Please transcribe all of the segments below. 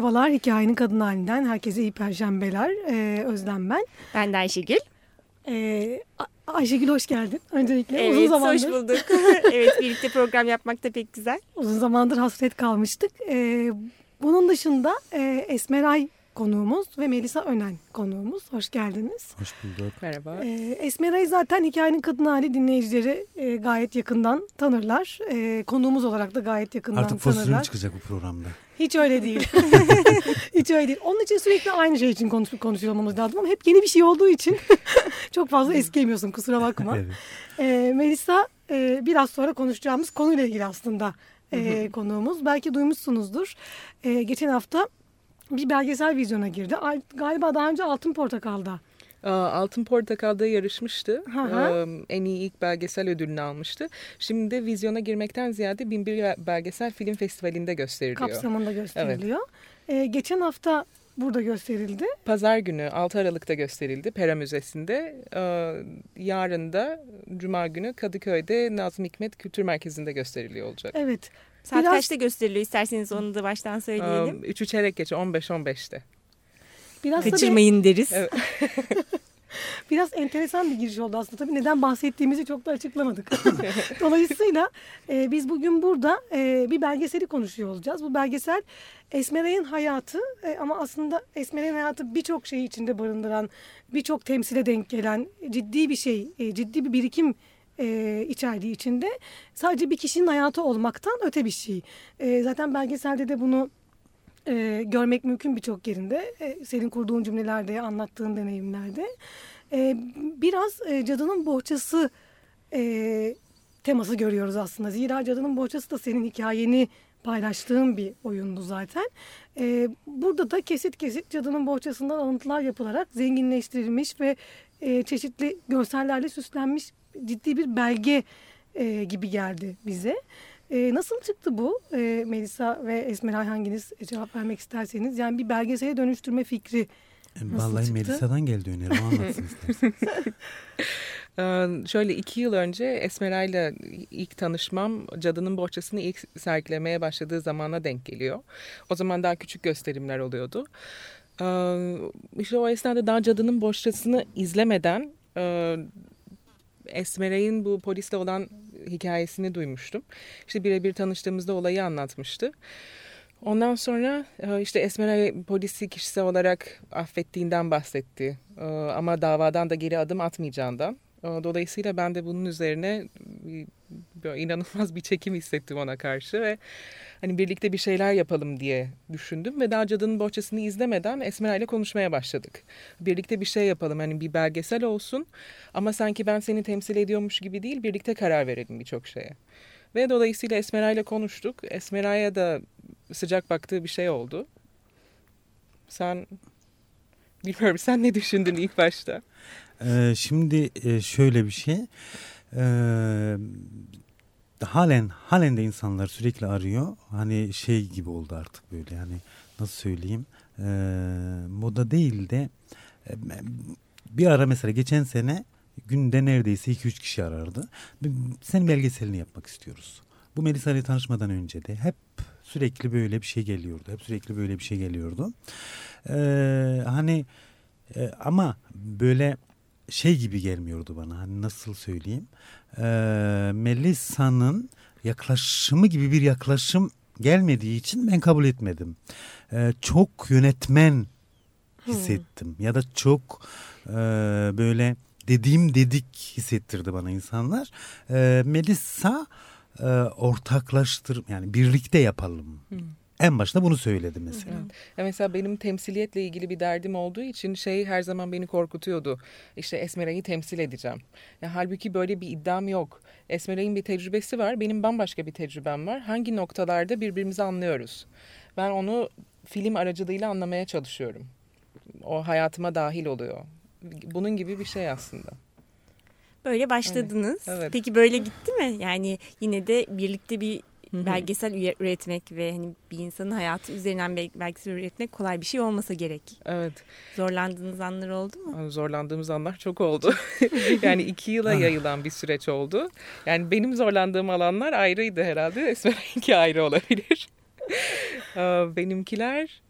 Merhabalar, Hikayenin Kadın Halinden herkese iyi perşembeler. Ee, Özlem ben. Ben de Ayşegül. Ee, Ayşegül hoş geldin öncelikle. Evet, uzun zamandır. hoş bulduk. evet, birlikte program yapmak da pek güzel. Uzun zamandır hasret kalmıştık. Ee, bunun dışında e, Esmeray konuğumuz ve Melisa Önen konuğumuz. Hoş geldiniz. Hoş bulduk. Merhaba. Ee, Esmera'yı zaten hikayenin kadın hali dinleyicileri e, gayet yakından tanırlar. E, konuğumuz olarak da gayet yakından Artık tanırlar. Artık çıkacak bu programda. Hiç öyle değil. Hiç öyle değil. Onun için sürekli aynı şey için konuş konuşuyor olmamız lazım ama hep yeni bir şey olduğu için çok fazla eskiyemiyorsun kusura bakma. evet. E, Melisa e, biraz sonra konuşacağımız konuyla ilgili aslında e, konuğumuz. Belki duymuşsunuzdur. E, geçen hafta bir belgesel vizyona girdi. Galiba daha önce Altın Portakal'da. Altın Portakal'da yarışmıştı. Hı hı. En iyi ilk belgesel ödülünü almıştı. Şimdi de vizyona girmekten ziyade Binbir Belgesel Film Festivali'nde gösteriliyor. Kapsamında gösteriliyor. Evet. Ee, geçen hafta burada gösterildi. Pazar günü 6 Aralık'ta gösterildi Pera Müzesi'nde. Yarın da Cuma günü Kadıköy'de Nazım Hikmet Kültür Merkezi'nde gösteriliyor olacak. Evet. Saat Biraz... kaçta gösteriliyor isterseniz onu da baştan söyleyelim. Üçü çeyrek geçe 15-15'te. Biraz Kaçırmayın tabii... deriz. Evet. Biraz enteresan bir giriş oldu aslında. Tabii neden bahsettiğimizi çok da açıklamadık. Dolayısıyla e, biz bugün burada e, bir belgeseli konuşuyor olacağız. Bu belgesel Esmeray'ın hayatı e, ama aslında Esmeray'ın hayatı birçok şeyi içinde barındıran, birçok temsile denk gelen ciddi bir şey, e, ciddi bir birikim e, içerdiği içinde sadece bir kişinin hayatı olmaktan öte bir şey. E, zaten belgeselde de bunu e, görmek mümkün birçok yerinde. E, senin kurduğun cümlelerde, anlattığın deneyimlerde. E, biraz e, Cadının Bohçası e, teması görüyoruz aslında. Zira Cadının Bohçası da senin hikayeni paylaştığım bir oyundu zaten. E, burada da kesit kesit Cadının Bohçası'ndan alıntılar yapılarak zenginleştirilmiş ve e, çeşitli görsellerle süslenmiş ciddi bir belge e, gibi geldi bize. E, nasıl çıktı bu e, Melisa ve Esmeray hanginiz cevap vermek isterseniz? Yani bir belgesele dönüştürme fikri e, nasıl Vallahi çıktı? Melisa'dan geldi öneri o anlatsın isterseniz. Şöyle iki yıl önce Esmeray'la ilk tanışmam Cadının Bohçası'nı ilk sergilemeye başladığı zamana denk geliyor. O zaman daha küçük gösterimler oluyordu. Ee, işte o esnada daha Cadının Bohçası'nı izlemeden e, Esmeray'ın bu polisle olan hikayesini duymuştum. İşte birebir tanıştığımızda olayı anlatmıştı. Ondan sonra e, işte Esmeray polisi kişisel olarak affettiğinden bahsetti. E, ama davadan da geri adım atmayacağından. E, dolayısıyla ben de bunun üzerine inanılmaz bir çekim hissettim ona karşı ve hani birlikte bir şeyler yapalım diye düşündüm ve daha Cadının Bohçası'nı izlemeden Esmer ile konuşmaya başladık. Birlikte bir şey yapalım hani bir belgesel olsun ama sanki ben seni temsil ediyormuş gibi değil birlikte karar verelim birçok şeye. Ve dolayısıyla Esmeray ile konuştuk. Esmeray'a da sıcak baktığı bir şey oldu. Sen bilmiyorum sen ne düşündün ilk başta? Ee, şimdi e, şöyle bir şey e, halen halen de insanlar sürekli arıyor. Hani şey gibi oldu artık böyle yani nasıl söyleyeyim e, moda değil de e, bir ara mesela geçen sene günde neredeyse 2-3 kişi arardı. Senin belgeselini yapmak istiyoruz. Bu Melisa ile tanışmadan önce de hep sürekli böyle bir şey geliyordu. Hep sürekli böyle bir şey geliyordu. Ee, hani e, ama böyle şey gibi gelmiyordu bana. Hani nasıl söyleyeyim? Ee, Melisa'nın yaklaşımı gibi bir yaklaşım gelmediği için ben kabul etmedim. Ee, çok yönetmen hissettim hmm. ya da çok e, böyle dediğim dedik hissettirdi bana insanlar. Ee, Melisa e, ortaklaştır yani birlikte yapalım. Hmm. En başta bunu söyledi mesela. Evet. Ya mesela benim temsiliyetle ilgili bir derdim olduğu için şey her zaman beni korkutuyordu. İşte Esmera'yı temsil edeceğim. Ya halbuki böyle bir iddiam yok. Esmera'nın bir tecrübesi var. Benim bambaşka bir tecrübem var. Hangi noktalarda birbirimizi anlıyoruz? Ben onu film aracılığıyla anlamaya çalışıyorum. O hayatıma dahil oluyor. Bunun gibi bir şey aslında. Böyle başladınız. Evet. Evet. Peki böyle gitti mi? Yani yine de birlikte bir belgesel üretmek ve hani bir insanın hayatı üzerinden belgesel üretmek kolay bir şey olmasa gerek. Evet. Zorlandığınız anlar oldu mu? Zorlandığımız anlar çok oldu. yani iki yıla ah. yayılan bir süreç oldu. Yani benim zorlandığım alanlar ayrıydı herhalde. Esmer'inki ayrı olabilir. Benimkiler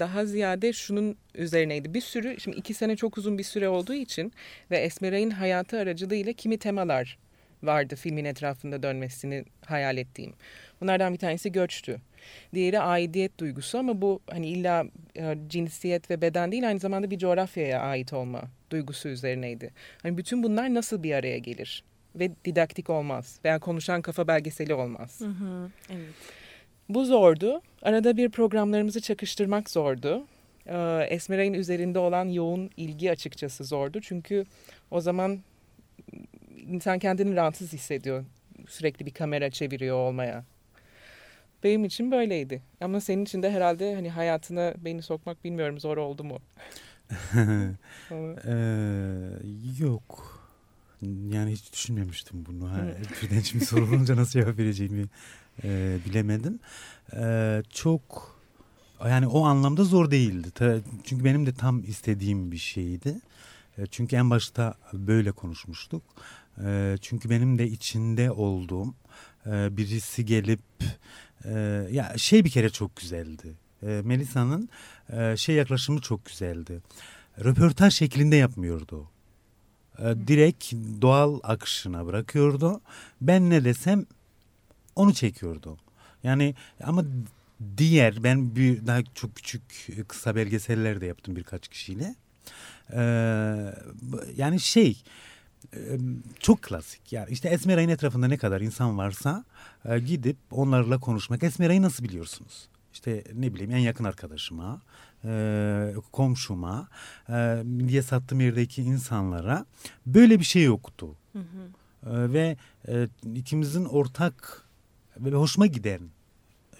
daha ziyade şunun üzerineydi. Bir sürü, şimdi iki sene çok uzun bir süre olduğu için ve Esmeray'ın hayatı aracılığıyla kimi temalar vardı filmin etrafında dönmesini hayal ettiğim. Bunlardan bir tanesi göçtü. Diğeri aidiyet duygusu ama bu hani illa e, cinsiyet ve beden değil aynı zamanda bir coğrafyaya ait olma duygusu üzerineydi. Hani bütün bunlar nasıl bir araya gelir ve didaktik olmaz veya konuşan kafa belgeseli olmaz. Hı hı, evet. Bu zordu. Arada bir programlarımızı çakıştırmak zordu. Ee, Esmeray'ın üzerinde olan yoğun ilgi açıkçası zordu. Çünkü o zaman insan kendini rahatsız hissediyor. Sürekli bir kamera çeviriyor olmaya. Benim için böyleydi. Ama senin için de herhalde hani hayatına beni sokmak bilmiyorum zor oldu mu? ee, yok. Yani hiç düşünmemiştim bunu. Ha, birden şimdi sorulunca nasıl cevap vereceğimi e, bilemedim. E, çok yani o anlamda zor değildi. Çünkü benim de tam istediğim bir şeydi. E, çünkü en başta böyle konuşmuştuk. E, çünkü benim de içinde olduğum e, birisi gelip e, ya şey bir kere çok güzeldi. E, Melisa'nın e, şey yaklaşımı çok güzeldi. Röportaj şeklinde yapmıyordu. E, direkt doğal akışına bırakıyordu. Ben ne desem onu çekiyordu. Yani ama diğer ben bir daha çok küçük kısa belgeseller de yaptım birkaç kişiyle. Ee, yani şey çok klasik. Yani işte Esmeray'ın etrafında ne kadar insan varsa e, gidip onlarla konuşmak. Esmeray'ı nasıl biliyorsunuz? İşte ne bileyim en yakın arkadaşıma, e, komşuma, e, diye sattığım yerdeki insanlara böyle bir şey yoktu. Hı hı. Ve ikimizin ortak ve hoşuma giden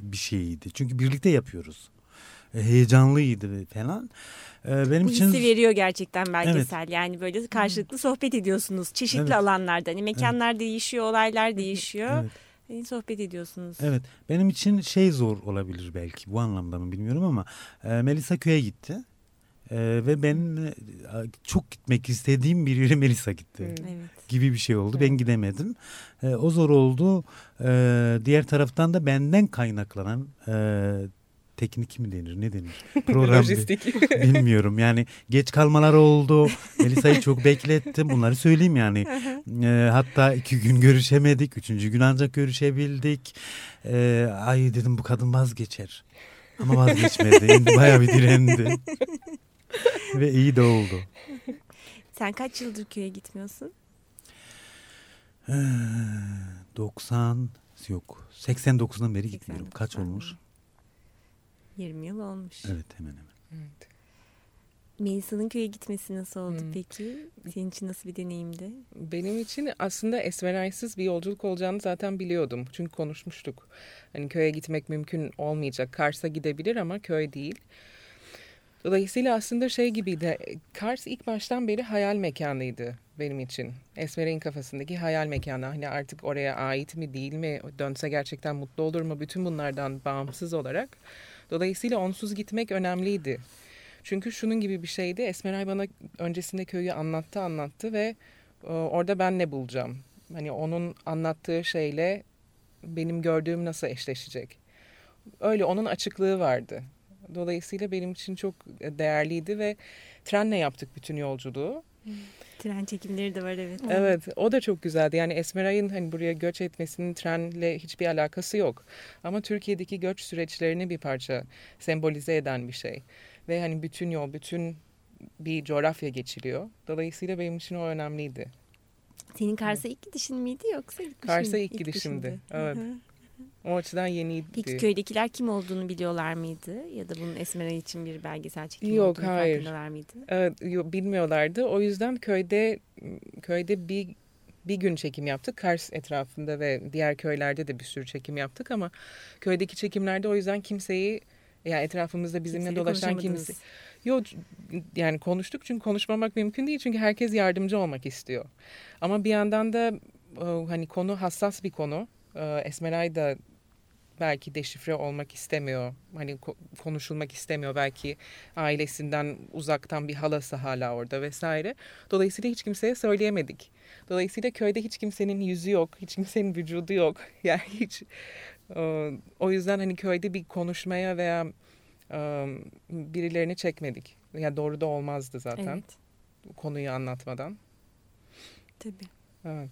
bir şeydi. Çünkü birlikte yapıyoruz. E, heyecanlıydı falan. E, benim Bu için hissi veriyor gerçekten belgesel. Evet. Yani böyle karşılıklı sohbet ediyorsunuz çeşitli evet. alanlarda. Hani mekanlar evet. değişiyor, olaylar değişiyor. Evet. Hani sohbet ediyorsunuz. Evet. Benim için şey zor olabilir belki bu anlamda mı bilmiyorum ama e, Melisa köye gitti. Ee, ve ben e, çok gitmek istediğim bir yere Melisa gitti. Evet. Gibi bir şey oldu. Evet. Ben gidemedim. Ee, o zor oldu. Ee, diğer taraftan da benden kaynaklanan e, teknik mi denir ne denir? Program bilmiyorum yani geç kalmalar oldu. Melisa'yı çok beklettim bunları söyleyeyim yani. e, hatta iki gün görüşemedik. Üçüncü gün ancak görüşebildik. E, ay dedim bu kadın vazgeçer. Ama vazgeçmedi. Bayağı bir direndi. Ve iyi de oldu. Sen kaç yıldır köye gitmiyorsun? 90 yok 89'dan beri gitmiyorum. Kaç olmuş? 20 yıl olmuş. Evet hemen hemen. Evet. Melisa'nın köye gitmesi nasıl oldu hmm. peki? Senin için nasıl bir deneyimdi? Benim için aslında esmeraysız bir yolculuk olacağını zaten biliyordum. Çünkü konuşmuştuk. Hani köye gitmek mümkün olmayacak. Kars'a gidebilir ama köy değil. Dolayısıyla aslında şey gibiydi. Kars ilk baştan beri hayal mekanıydı benim için. Esmer'in kafasındaki hayal mekanı. Hani artık oraya ait mi değil mi? Dönse gerçekten mutlu olur mu? Bütün bunlardan bağımsız olarak. Dolayısıyla onsuz gitmek önemliydi. Çünkü şunun gibi bir şeydi. Esmeray bana öncesinde köyü anlattı anlattı ve e, orada ben ne bulacağım? Hani onun anlattığı şeyle benim gördüğüm nasıl eşleşecek? Öyle onun açıklığı vardı. Dolayısıyla benim için çok değerliydi ve trenle yaptık bütün yolculuğu. Tren çekimleri de var evet. Evet o da çok güzeldi. Yani Esmeray'ın hani buraya göç etmesinin trenle hiçbir alakası yok. Ama Türkiye'deki göç süreçlerini bir parça sembolize eden bir şey. Ve hani bütün yol, bütün bir coğrafya geçiliyor. Dolayısıyla benim için o önemliydi. Senin Kars'a ilk gidişin miydi yoksa ilk Kars'a ilk, ilk gidişimdi. Evet. Hı -hı. O açıdan yeniydi. Peki köydekiler kim olduğunu biliyorlar mıydı? Ya da bunun Esmeray için bir belgesel çekimi yok, olduğunu hayır. farkındalar mıydı? Evet, yok, bilmiyorlardı. O yüzden köyde köyde bir bir gün çekim yaptık. Kars etrafında ve diğer köylerde de bir sürü çekim yaptık ama köydeki çekimlerde o yüzden kimseyi yani etrafımızda bizimle Kimseyi dolaşan kimse Yok yani konuştuk çünkü konuşmamak mümkün değil çünkü herkes yardımcı olmak istiyor. Ama bir yandan da hani konu hassas bir konu. Esmeray da belki deşifre olmak istemiyor. Hani konuşulmak istemiyor. Belki ailesinden uzaktan bir halası hala orada vesaire. Dolayısıyla hiç kimseye söyleyemedik. Dolayısıyla köyde hiç kimsenin yüzü yok. Hiç kimsenin vücudu yok. Yani hiç o yüzden hani köyde bir konuşmaya veya birilerini çekmedik. Ya yani doğru da olmazdı zaten Evet. konuyu anlatmadan. Tabii. Evet.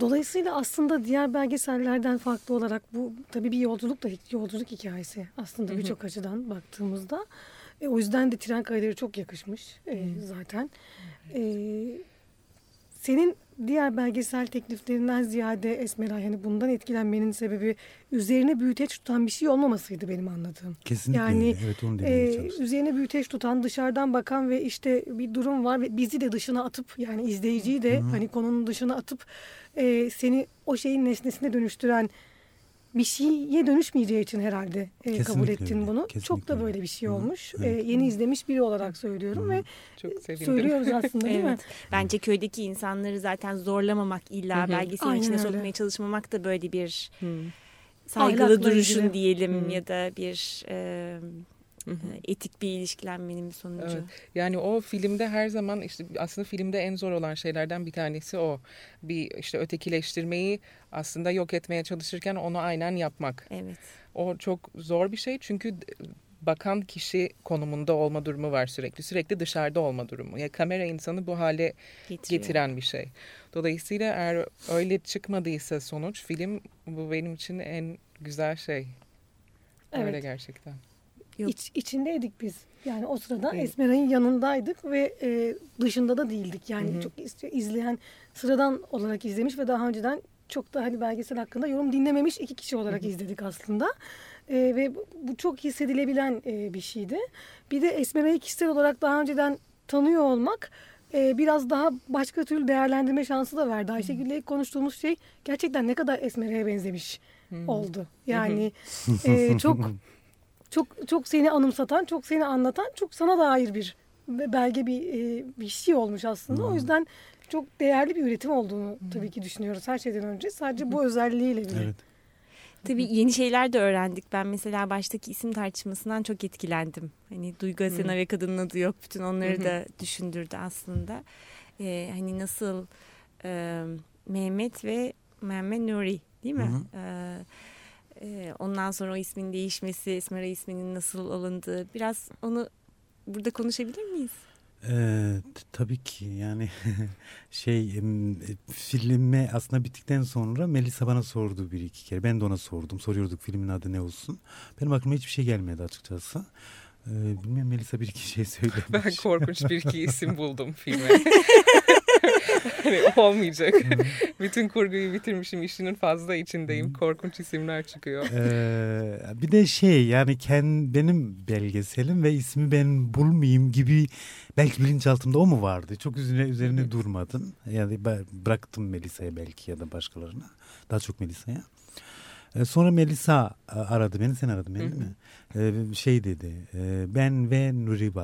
Dolayısıyla aslında diğer belgesellerden farklı olarak bu tabii bir yolculuk da yolculuk hikayesi aslında birçok açıdan baktığımızda. E, o yüzden de tren kayları çok yakışmış e, zaten. E, senin diğer belgesel tekliflerinden ziyade Esmeray hani bundan etkilenmenin sebebi üzerine büyüteç tutan bir şey olmamasıydı benim anladığım. Kesinlikle Yani, öyle. Evet onu demeye çalıştım. üzerine büyüteç tutan dışarıdan bakan ve işte bir durum var ve bizi de dışına atıp yani izleyiciyi de hani konunun dışına atıp e, seni o şeyin nesnesine dönüştüren bir şeye dönüşmeyeceği için herhalde e, kabul ettin öyle, bunu. kesinlikle Çok da öyle. böyle bir şey Hı hı, olmuş. evet. E, yeni izlemiş biri olarak söylüyorum ve Çok sevindim. söylüyoruz aslında değil mi? Evet. Bence köydeki insanları zaten zorlamamak illa Hı hı. belgeselin Aynen içine öyle. sokmaya çalışmamak da böyle bir Hı. saygılı Ahlakla duruşun ilgili. diyelim Hı. ya da bir e, Hı hı. etik bir ilişkilenmenin sonucu. Evet. Yani o filmde her zaman işte aslında filmde en zor olan şeylerden bir tanesi o. Bir işte ötekileştirmeyi aslında yok etmeye çalışırken onu aynen yapmak. Evet. O çok zor bir şey çünkü bakan kişi konumunda olma durumu var sürekli. Sürekli dışarıda olma durumu. Ya kamera insanı bu hale Getiriyor. getiren bir şey. Dolayısıyla eğer öyle çıkmadıysa sonuç film bu benim için en güzel şey. Öyle Evet. gerçekten. Yok. İç, içindeydik biz. Yani o sırada Evet. Esmeray'ın yanındaydık ve e, dışında da değildik. Yani Hı hı. çok iz- izleyen sıradan olarak izlemiş ve daha önceden çok da hani belgesel hakkında yorum dinlememiş iki kişi olarak izledik aslında. E, ve bu, çok hissedilebilen e, bir şeydi. Bir de Esmeray'ı kişisel olarak daha önceden tanıyor olmak e, biraz daha başka türlü değerlendirme şansı da verdi. Ayşegül'le ilk konuştuğumuz şey gerçekten ne kadar Esmeray'a benzemiş oldu. Yani e, çok çok çok seni anımsatan, çok seni anlatan, çok sana dair bir belge bir e, bir şey olmuş aslında. O yüzden çok değerli bir üretim olduğunu tabii ki düşünüyoruz her şeyden önce. Sadece bu özelliğiyle bile. Evet. Tabii yeni şeyler de öğrendik. Ben mesela baştaki isim tartışmasından çok etkilendim. Hani Duygu Asena ve kadının adı yok. Bütün onları da düşündürdü aslında. Ee, hani nasıl e, Mehmet ve Mehmet Nuri değil mi? Ee, e, ondan sonra o ismin değişmesi, Esmera isminin nasıl alındığı. Biraz onu burada konuşabilir miyiz? Ee, tabii ki yani şey e, filme aslında bittikten sonra Melisa bana sordu bir iki kere. Ben de ona sordum. Soruyorduk filmin adı ne olsun. Benim aklıma hiçbir şey gelmedi açıkçası. Ee, bilmiyorum Melisa bir iki şey söylemiş. Ben korkunç bir iki isim buldum filme. hani olmayacak. Bütün kurguyu bitirmişim, işinin fazla içindeyim. Korkunç isimler çıkıyor. Ee, bir de şey yani kend, benim belgeselim ve ismi ben bulmayayım gibi belki bilinçaltımda o mu vardı? Çok üzerine, üzerine durmadım. Yani bıraktım Melisa'ya belki ya da başkalarına. Daha çok Melisa'ya. Ee, sonra Melisa e, aradı beni. Sen aradın beni değil mi? Ee, şey dedi. e, ben ve Nuri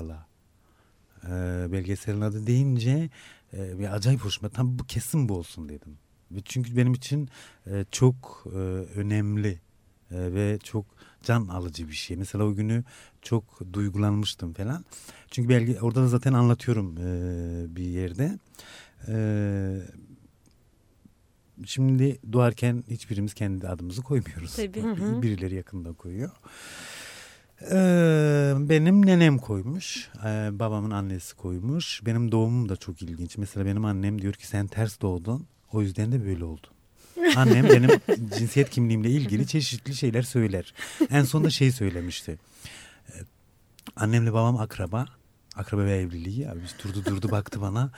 Ee, belgeselin adı deyince e, bir acayip hoşuma. Tam bu kesin bu olsun dedim. Çünkü benim için e, çok e, önemli e, ve çok can alıcı bir şey. Mesela o günü çok duygulanmıştım falan. Çünkü belki orada da zaten anlatıyorum e, bir yerde. E, şimdi doğarken hiçbirimiz kendi adımızı koymuyoruz. Tabii. Birileri yakında koyuyor. Ee, benim nenem koymuş. Ee, babamın annesi koymuş. Benim doğumum da çok ilginç. Mesela benim annem diyor ki sen ters doğdun. O yüzden de böyle oldun. Annem benim cinsiyet kimliğimle ilgili çeşitli şeyler söyler. En sonunda şey söylemişti. Ee, annemle babam akraba. Akraba ve evliliği. Abi durdu durdu baktı bana.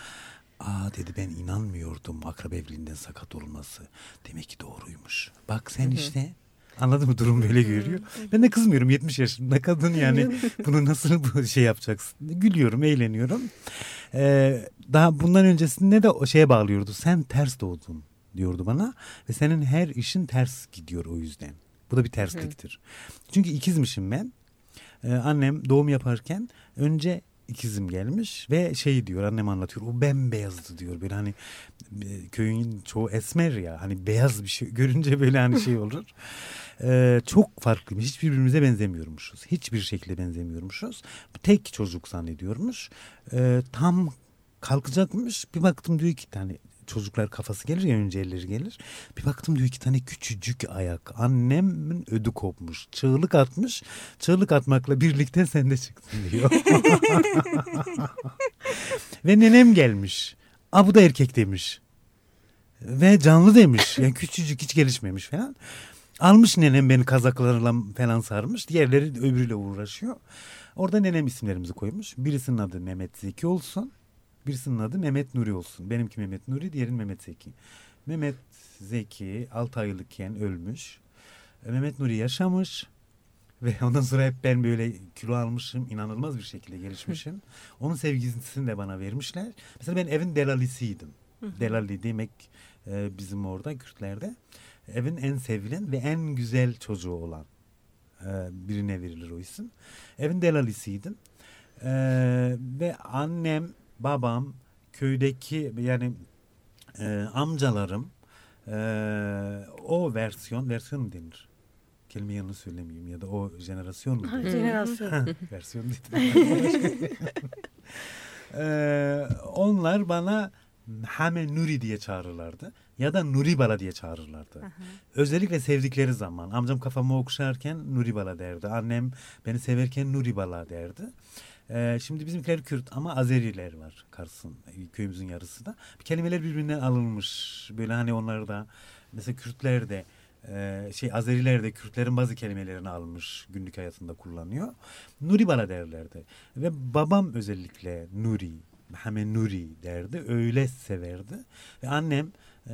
Aa dedi ben inanmıyordum akraba evliliğinden sakat olması. Demek ki doğruymuş. Bak sen işte Anladın mı? Durum böyle görüyor. Ben de kızmıyorum 70 yaşında kadın yani bunu nasıl bu şey yapacaksın? Gülüyorum, eğleniyorum. Ee, daha bundan öncesinde de o şeye bağlıyordu. Sen ters doğdun diyordu bana ve senin her işin ters gidiyor o yüzden. Bu da bir tersliktir. Çünkü ikizmişim ben. Ee, annem doğum yaparken önce ikizim gelmiş ve şey diyor annem anlatıyor o bembeyazdı diyor böyle hani e, köyün çoğu esmer ya hani beyaz bir şey görünce böyle hani şey olur. Ee, çok farklıymış. Hiç birbirimize benzemiyormuşuz. Hiçbir şekilde benzemiyormuşuz. Tek çocuk zannediyormuş. Ee, tam kalkacakmış. Bir baktım diyor ki tane çocuklar kafası gelir ya önce elleri gelir. Bir baktım diyor iki tane küçücük ayak. Annemin ödü kopmuş. Çığlık atmış. Çığlık atmakla birlikte sen de çıktın diyor. Ve nenem gelmiş. Aa bu da erkek demiş. Ve canlı demiş. Yani küçücük hiç gelişmemiş falan. Almış nenem beni kazaklarla falan sarmış. Diğerleri öbürüyle uğraşıyor. Orada nenem isimlerimizi koymuş. Birisinin adı Mehmet Zeki olsun. Birisinin adı Mehmet Nuri olsun. Benimki Mehmet Nuri, diğerinin Mehmet Zeki. Mehmet Zeki 6 aylıkken ölmüş. E, Mehmet Nuri yaşamış. Ve ondan sonra hep ben böyle kilo almışım. inanılmaz bir şekilde gelişmişim. Onun sevgisini de bana vermişler. Mesela ben evin delalisiydim. Delali demek e, bizim orada Kürtlerde. Evin en sevilen ve en güzel çocuğu olan e, birine verilir o isim. Evin delalisiydim. E, ve annem, babam, köydeki yani e, amcalarım e, o versiyon, versiyon denir? Kelime yanlış söylemeyeyim ya da o jenerasyon mu? Jenerasyon. versiyon dedim. Ee, onlar bana Hame Nuri diye çağırırlardı. Ya da Nuri Bala diye çağırırlardı. Özellikle sevdikleri zaman. Amcam kafamı okşarken Nuri Bala derdi. Annem beni severken Nuri Bala derdi. Ee, şimdi bizimkiler Kürt ama Azeriler var Kars'ın köyümüzün yarısı da. Kelimeler birbirinden alınmış. Böyle hani onlar da mesela Kürtler de e, şey Azeriler de Kürtlerin bazı kelimelerini almış günlük hayatında kullanıyor. Nuri Bala derlerdi. Ve babam özellikle Nuri, Muhammed Nuri derdi. Öyle severdi. Ve annem e,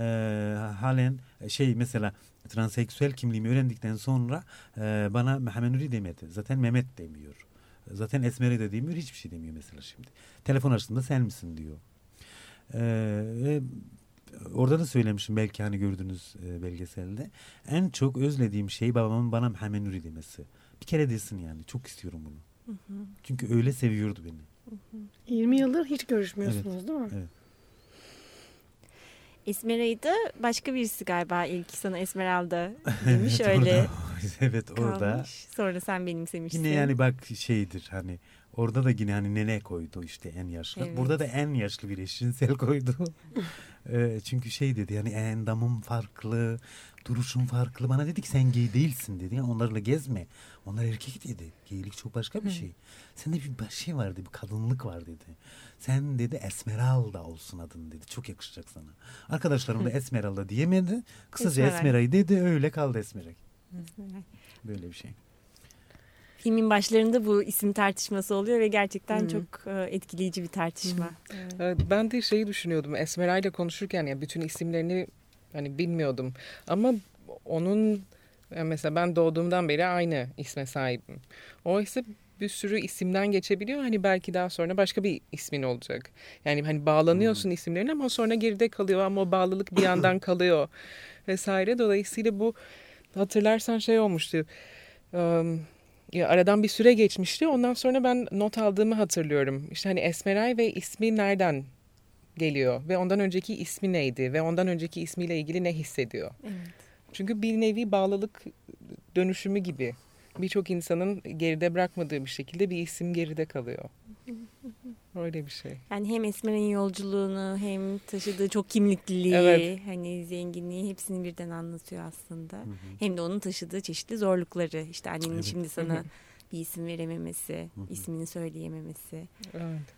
halen şey mesela transseksüel kimliğimi öğrendikten sonra e, bana Muhammed Nuri demedi. Zaten Mehmet demiyor. Zaten Esmer'e de demiyor. Hiçbir şey demiyor mesela şimdi. Telefon açtığında sen misin diyor. E, ve orada da söylemişim belki hani gördünüz e, belgeselde. En çok özlediğim şey babamın bana Muhammed Nuri demesi. Bir kere desin yani. Çok istiyorum bunu. Çünkü öyle seviyordu beni. 20 yıldır hiç görüşmüyorsunuz değil mi? Evet. Esmera'yı da başka birisi galiba ilk sana Esmeralda demiş öyle Orada, evet orada. kalmış. Sonra sen benimsemişsin. Yine yani bak şeydir hani orada da yine hani nene koydu işte en yaşlı. Evet. Burada da en yaşlı bir eşcinsel koydu. Ee, çünkü şey dedi yani endamım farklı, duruşun farklı. Bana dedi ki sen gay değilsin dedi. Yani onlarla gezme. Onlar erkek dedi. Gaylik çok başka bir şey. Sende bir şey var dedi, bir kadınlık var dedi. Sen dedi Esmeralda olsun adın dedi. Çok yakışacak sana. Arkadaşlarım da Esmeralda diyemedi. Kısaca Esmeray. Esmeray dedi öyle kaldı Esmeray. Böyle bir şey. Filmin başlarında bu isim tartışması oluyor ve gerçekten çok e, etkileyici bir tartışma. Evet, Ben de şeyi düşünüyordum. Esmeray'la konuşurken ya bütün isimlerini hani bilmiyordum. Ama onun yani mesela ben doğduğumdan beri aynı isme sahibim. Oysa bir sürü isimden geçebiliyor. Hani belki daha sonra başka bir ismin olacak. Yani hani bağlanıyorsun isimlerine ama sonra geride kalıyor ama o bağlılık bir yandan kalıyor vesaire. Dolayısıyla bu hatırlarsan şey olmuştu. Ya aradan bir süre geçmişti. Ondan sonra ben not aldığımı hatırlıyorum. İşte hani Esmeray ve ismi nereden geliyor ve ondan önceki ismi neydi ve ondan önceki ismiyle ilgili ne hissediyor? Evet. Çünkü bir nevi bağlılık dönüşümü gibi. Birçok insanın geride bırakmadığı bir şekilde bir isim geride kalıyor. Öyle bir şey. Yani hem Esmer'in yolculuğunu hem taşıdığı çok kimlikliliği, Evet. hani zenginliği hepsini birden anlatıyor aslında. Hem de onun taşıdığı çeşitli zorlukları. İşte annenin Evet. şimdi sana bir isim verememesi, ismini söyleyememesi. Evet.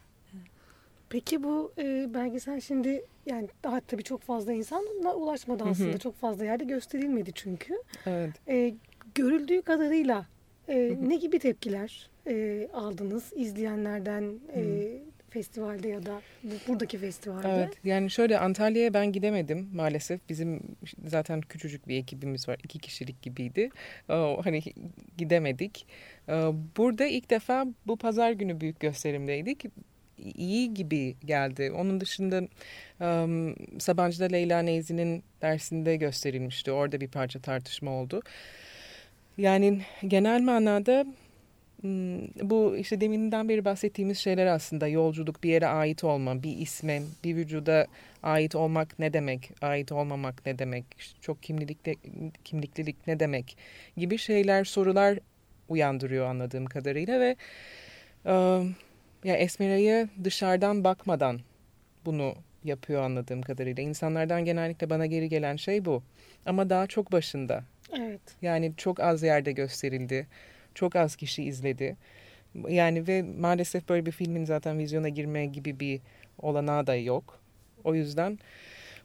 Peki bu e, belgesel şimdi yani daha tabii çok fazla insanla ulaşmadı aslında. Çok fazla yerde gösterilmedi çünkü. Evet. E, görüldüğü kadarıyla e, ne gibi tepkiler e, aldınız izleyenlerden e, festivalde ya da bu- buradaki festivalde? Evet yani şöyle Antalya'ya ben gidemedim maalesef. Bizim zaten küçücük bir ekibimiz var. iki kişilik gibiydi. O, hani gidemedik. Ee, Burada ilk defa bu pazar günü büyük gösterimdeydik. İyi gibi geldi. Onun dışında um, Sabancı'da Leyla Neyzi'nin dersinde gösterilmişti. Orada bir parça tartışma oldu. Yani genel manada Hmm, Bu işte deminden beri bahsettiğimiz şeyler aslında yolculuk, bir yere ait olma, bir isme, bir vücuda ait olmak ne demek, ait olmamak ne demek, çok kimlilikli, kimliklilik ne demek gibi şeyler, sorular uyandırıyor anladığım kadarıyla ve e, ya Esmera'yı dışarıdan bakmadan bunu yapıyor anladığım kadarıyla. İnsanlardan genellikle bana geri gelen şey bu. Ama daha çok başında. Evet. Yani çok az yerde gösterildi. Çok az kişi izledi. Yani ve maalesef böyle bir filmin zaten vizyona girme gibi bir olanağı da yok. O yüzden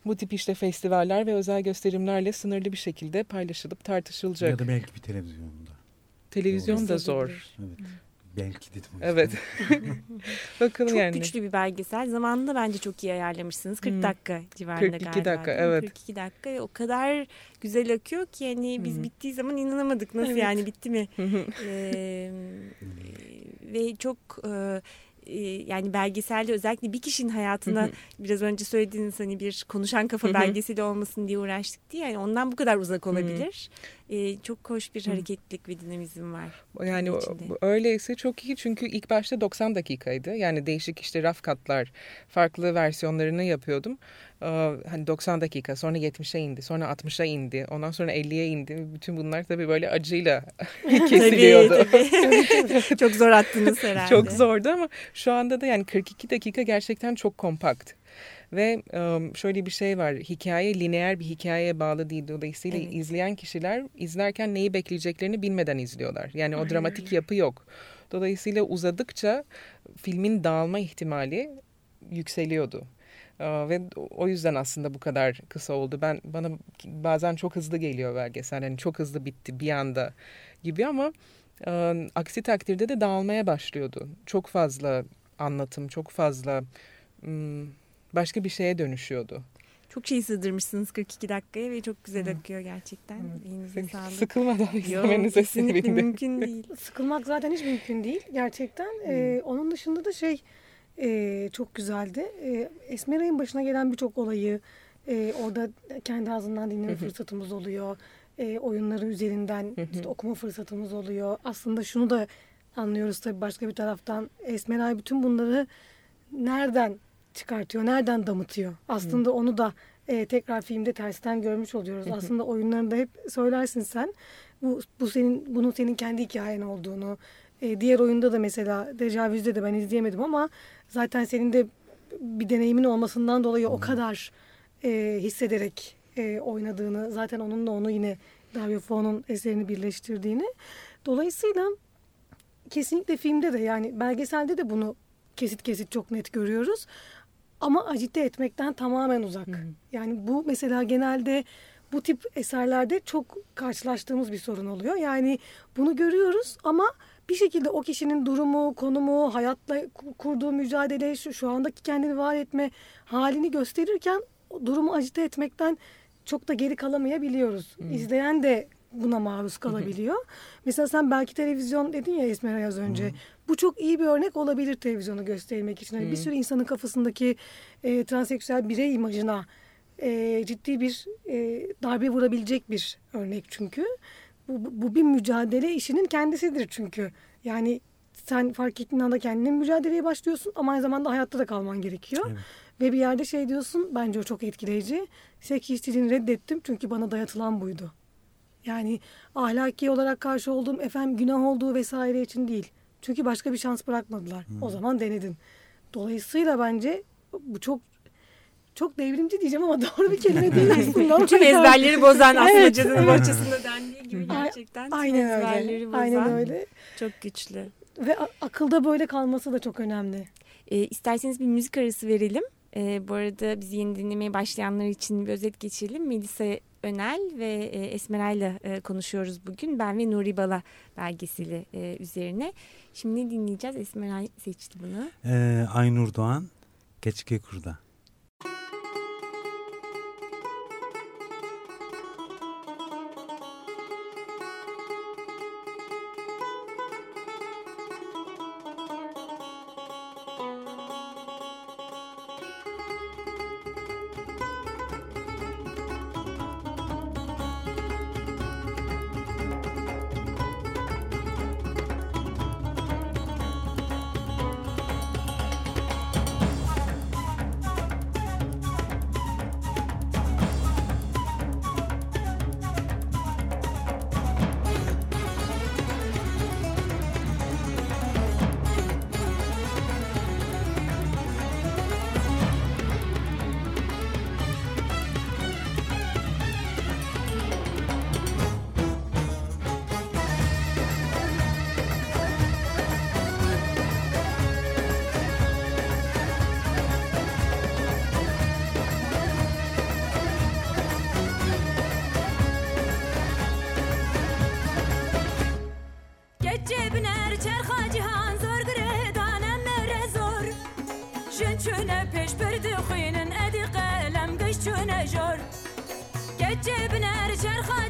bu tip işte festivaller ve özel gösterimlerle sınırlı bir şekilde paylaşılıp tartışılacak. Ya da belki bir televizyonda. Televizyon da zor. Evet. Belki dedim. Evet. Bakalım Çok yani. güçlü bir belgesel. Zamanında bence çok iyi ayarlamışsınız. 40 Hmm. dakika civarında 42 galiba. dakika, değil mi? evet. 42 dakika ve o kadar güzel akıyor ki yani biz hı. bittiği zaman inanamadık. Nasıl Evet. yani bitti mi? Ee, ve çok e, e, yani belgeselde özellikle bir kişinin hayatına biraz önce söylediğiniz hani bir konuşan kafa hı. belgeseli olmasın diye uğraştık diye yani ondan bu kadar uzak olabilir. Ee, çok hoş bir hareketlik ve dinamizm var. Yani öyleyse çok iyi çünkü ilk başta 90 dakikaydı. Yani değişik işte raf katlar, farklı versiyonlarını yapıyordum. Ee, Hani 90 dakika, sonra 70'e indi, sonra 60'a indi, ondan sonra 50'ye indi. Bütün bunlar tabii böyle acıyla kesiliyordu. Tabii, tabii. çok zor attınız herhalde. Çok zordu ama şu anda da yani 42 dakika gerçekten çok kompakt. Ve şöyle bir şey var. Hikaye lineer bir hikayeye bağlı değil. Dolayısıyla Evet. izleyen kişiler izlerken neyi bekleyeceklerini bilmeden izliyorlar. Yani o dramatik yapı yok. Dolayısıyla uzadıkça filmin dağılma ihtimali yükseliyordu. Ve o yüzden aslında bu kadar kısa oldu. Ben bana bazen çok hızlı geliyor belgesel. Yani çok hızlı bitti bir anda gibi ama e, aksi takdirde de dağılmaya başlıyordu. Çok fazla anlatım, çok fazla başka bir şeye dönüşüyordu. Çok şey sığdırmışsınız 42 dakikaya ve çok güzel Hı. akıyor gerçekten. Elinize sağlık. Sıkılmadan izlemenize sevindim. mümkün değil. Sıkılmak zaten hiç mümkün değil gerçekten. Ee, onun dışında da şey e, çok güzeldi. E, Esmeray'ın başına gelen birçok olayı e, orada kendi ağzından dinleme Hı hı. fırsatımız oluyor. E, oyunları üzerinden Hı hı. işte okuma fırsatımız oluyor. Aslında şunu da anlıyoruz tabii başka bir taraftan. Esmeray bütün bunları nereden çıkartıyor, nereden damıtıyor? Aslında onu da e, tekrar filmde tersten görmüş oluyoruz. Hı hı. Aslında oyunlarında hep söylersin sen. Bu, bu senin bunun senin kendi hikayen olduğunu. E, diğer oyunda da mesela Tecavüz'de de ben izleyemedim ama zaten senin de bir deneyimin olmasından dolayı o kadar e, hissederek e, oynadığını, zaten onunla onu yine Dario Fo'nun eserini birleştirdiğini. Dolayısıyla kesinlikle filmde de yani belgeselde de bunu kesit kesit çok net görüyoruz. Ama acite etmekten tamamen uzak. Hı hı. Yani bu mesela genelde bu tip eserlerde çok karşılaştığımız bir sorun oluyor. Yani bunu görüyoruz ama bir şekilde o kişinin durumu, konumu, hayatla ku- kurduğu mücadele, şu, şu andaki kendini var etme halini gösterirken durumu acite etmekten çok da geri kalamayabiliyoruz. İzleyen de buna maruz kalabiliyor. Mesela sen belki televizyon dedin ya Esmer Ayaz önce. Bu çok iyi bir örnek olabilir televizyonu göstermek için. Hani bir sürü insanın kafasındaki e, transseksüel birey imajına e, ciddi bir e, darbe vurabilecek bir örnek çünkü. Bu, bu- bir mücadele işinin kendisidir çünkü. Yani sen fark ettiğin anda kendine mücadeleye başlıyorsun ama aynı zamanda hayatta da kalman gerekiyor. Evet. Ve bir yerde şey diyorsun bence o çok etkileyici. Seks işçiliğini reddettim çünkü bana dayatılan buydu. Yani ahlaki olarak karşı olduğum efendim günah olduğu vesaire için değil. Çünkü başka bir şans bırakmadılar. O zaman denedin. Dolayısıyla bence bu çok çok devrimci diyeceğim ama doğru bir kelime değil aslında. Yani- ezberleri bozan aslında Evet. cadının bohçasında dendiği gibi gerçekten Aynen ezberleri öyle. bozan Aynen öyle. çok güçlü. Ve akılda böyle kalması da çok önemli. E, isterseniz bir müzik arası verelim. E, bu arada bizi yeni dinlemeye başlayanlar için bir özet geçelim. Melisa Önel ve e, Esmeray'la e, konuşuyoruz bugün. Ben ve Nuri Bala belgeseli e, üzerine. Şimdi ne dinleyeceğiz? Esmeray seçti bunu. Ee, Aynur Doğan, Keçike Kurda. جرخان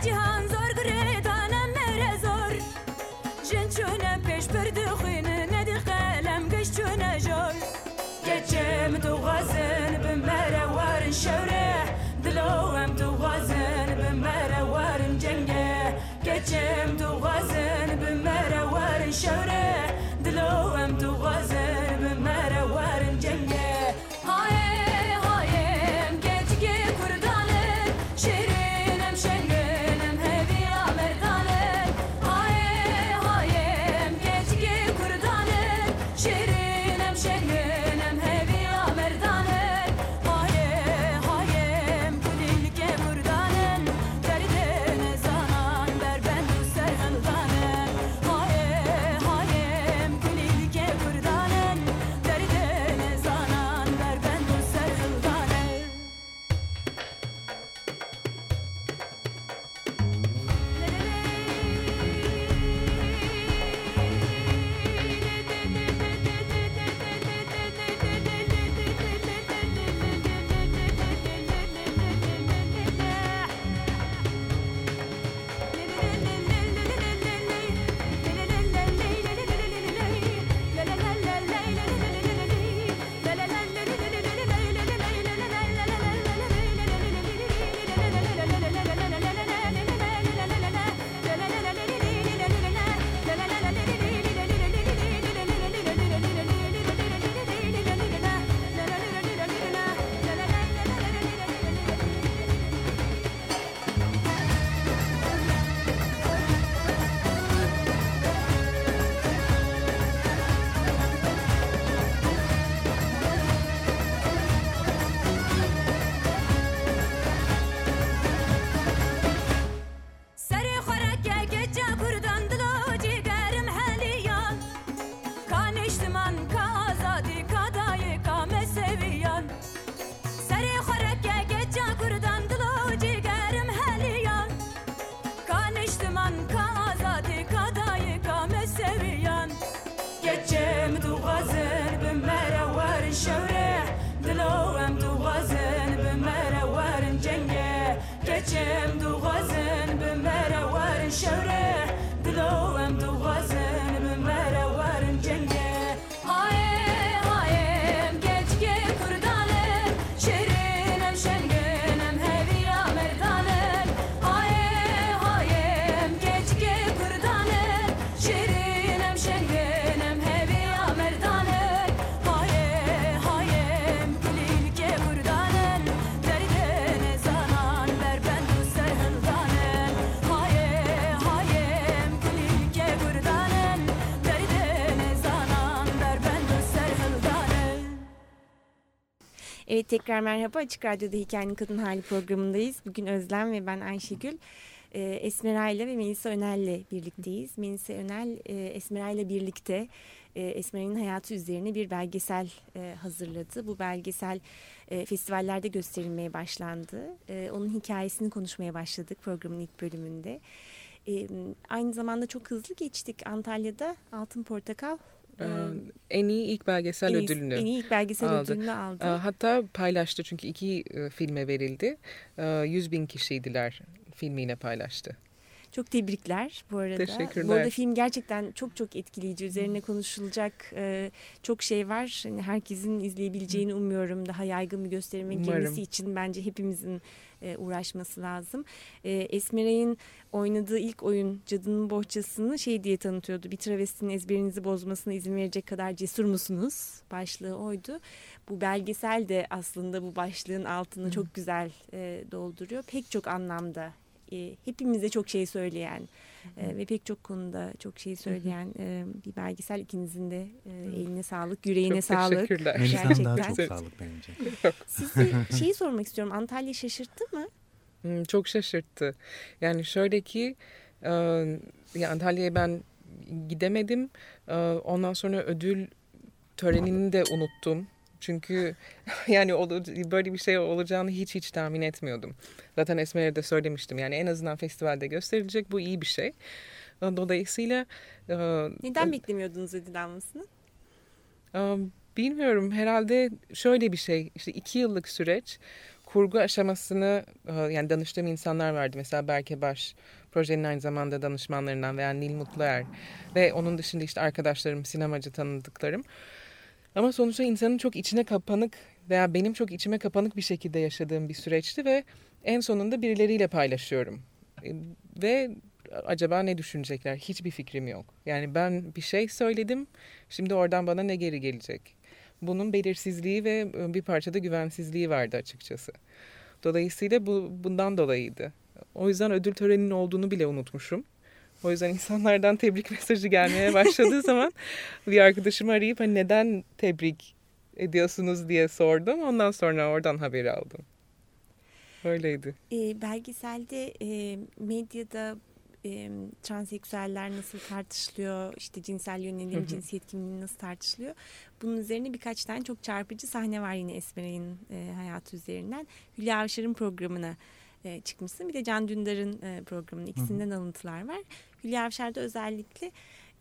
Evet tekrar merhaba Açık Radyo'da Hikayenin Kadın Hali programındayız. Bugün Özlem ve ben Ayşegül. E, Esmerayla ve Melisa Önel'le birlikteyiz. Melisa Önel e, Esmerayla birlikte e, Esmeray'ın hayatı üzerine bir belgesel e, hazırladı. Bu belgesel e, festivallerde gösterilmeye başlandı. Onun hikayesini konuşmaya başladık programın ilk bölümünde. Aynı zamanda çok hızlı geçtik. Antalya'da Altın Portakal Ee, En iyi ilk belgesel en iyi- ödülünü. En iyi ilk belgesel aldı. ödülünü aldı. Ee, Hatta paylaştı çünkü iki e, filme verildi. Ee, 100 bin kişiydiler filmiyle paylaştı. Çok tebrikler bu arada. Teşekkürler. Bu arada film gerçekten çok çok etkileyici. Üzerine konuşulacak e, çok şey var. Hani herkesin izleyebileceğini umuyorum. Daha yaygın bir gösterime girmesi için bence hepimizin e, uğraşması lazım. E, Esmeray'ın oynadığı ilk oyun Cadının Bohçası'nı şey diye tanıtıyordu. Bir travestinin ezberinizi bozmasına izin verecek kadar cesur musunuz? Başlığı oydu. Bu belgesel de aslında bu başlığın altını çok güzel e, dolduruyor. Pek çok anlamda e, hepimize çok şey söyleyen e, ve pek çok konuda çok şey söyleyen e, bir belgesel. ikinizin de e, eline sağlık, yüreğine Çok sağlık. teşekkürler. Melisa'nın daha Gerçekten. çok sağlık bence. Sizi şeyi sormak istiyorum. Antalya şaşırttı mı? Hmm, Çok şaşırttı. Yani şöyle ki e, ya Antalya'ya ben gidemedim. E, Ondan sonra ödül törenini de unuttum. Çünkü yani böyle bir şey olacağını hiç hiç tahmin etmiyordum. Zaten Esmer'e de söylemiştim. Yani en azından festivalde gösterilecek bu iyi bir şey. Dolayısıyla e, Neden beklemiyordunuz ödül almasını? Ee, Bilmiyorum herhalde şöyle bir şey işte iki yıllık süreç kurgu aşamasını e, yani danıştığım insanlar vardı mesela Berke Baş projenin aynı zamanda danışmanlarından veya Nil Mutluer ve onun dışında işte arkadaşlarım sinemacı tanıdıklarım ama sonuçta insanın çok içine kapanık veya benim çok içime kapanık bir şekilde yaşadığım bir süreçti ve en sonunda birileriyle paylaşıyorum ve acaba ne düşünecekler hiçbir fikrim yok yani ben bir şey söyledim Şimdi oradan bana ne geri gelecek? Bunun belirsizliği ve bir parçada güvensizliği vardı açıkçası. Dolayısıyla bu bundan dolayıydı. O yüzden ödül töreninin olduğunu bile unutmuşum. O yüzden insanlardan tebrik mesajı gelmeye başladığı zaman bir arkadaşımı arayıp hani neden tebrik ediyorsunuz diye sordum. Ondan sonra oradan haberi aldım. Öyleydi. E, belgeselde e, medyada e, transseksüeller nasıl tartışılıyor, işte cinsel yönelim, cinsiyet kimliği nasıl tartışılıyor. Bunun üzerine birkaç tane çok çarpıcı sahne var yine Esmeray'ın e, hayatı üzerinden. Hülya Avşar'ın programına e, çıkmışsın. Bir de Can Dündar'ın e, programının ikisinden alıntılar var. Hülya Avşar'da özellikle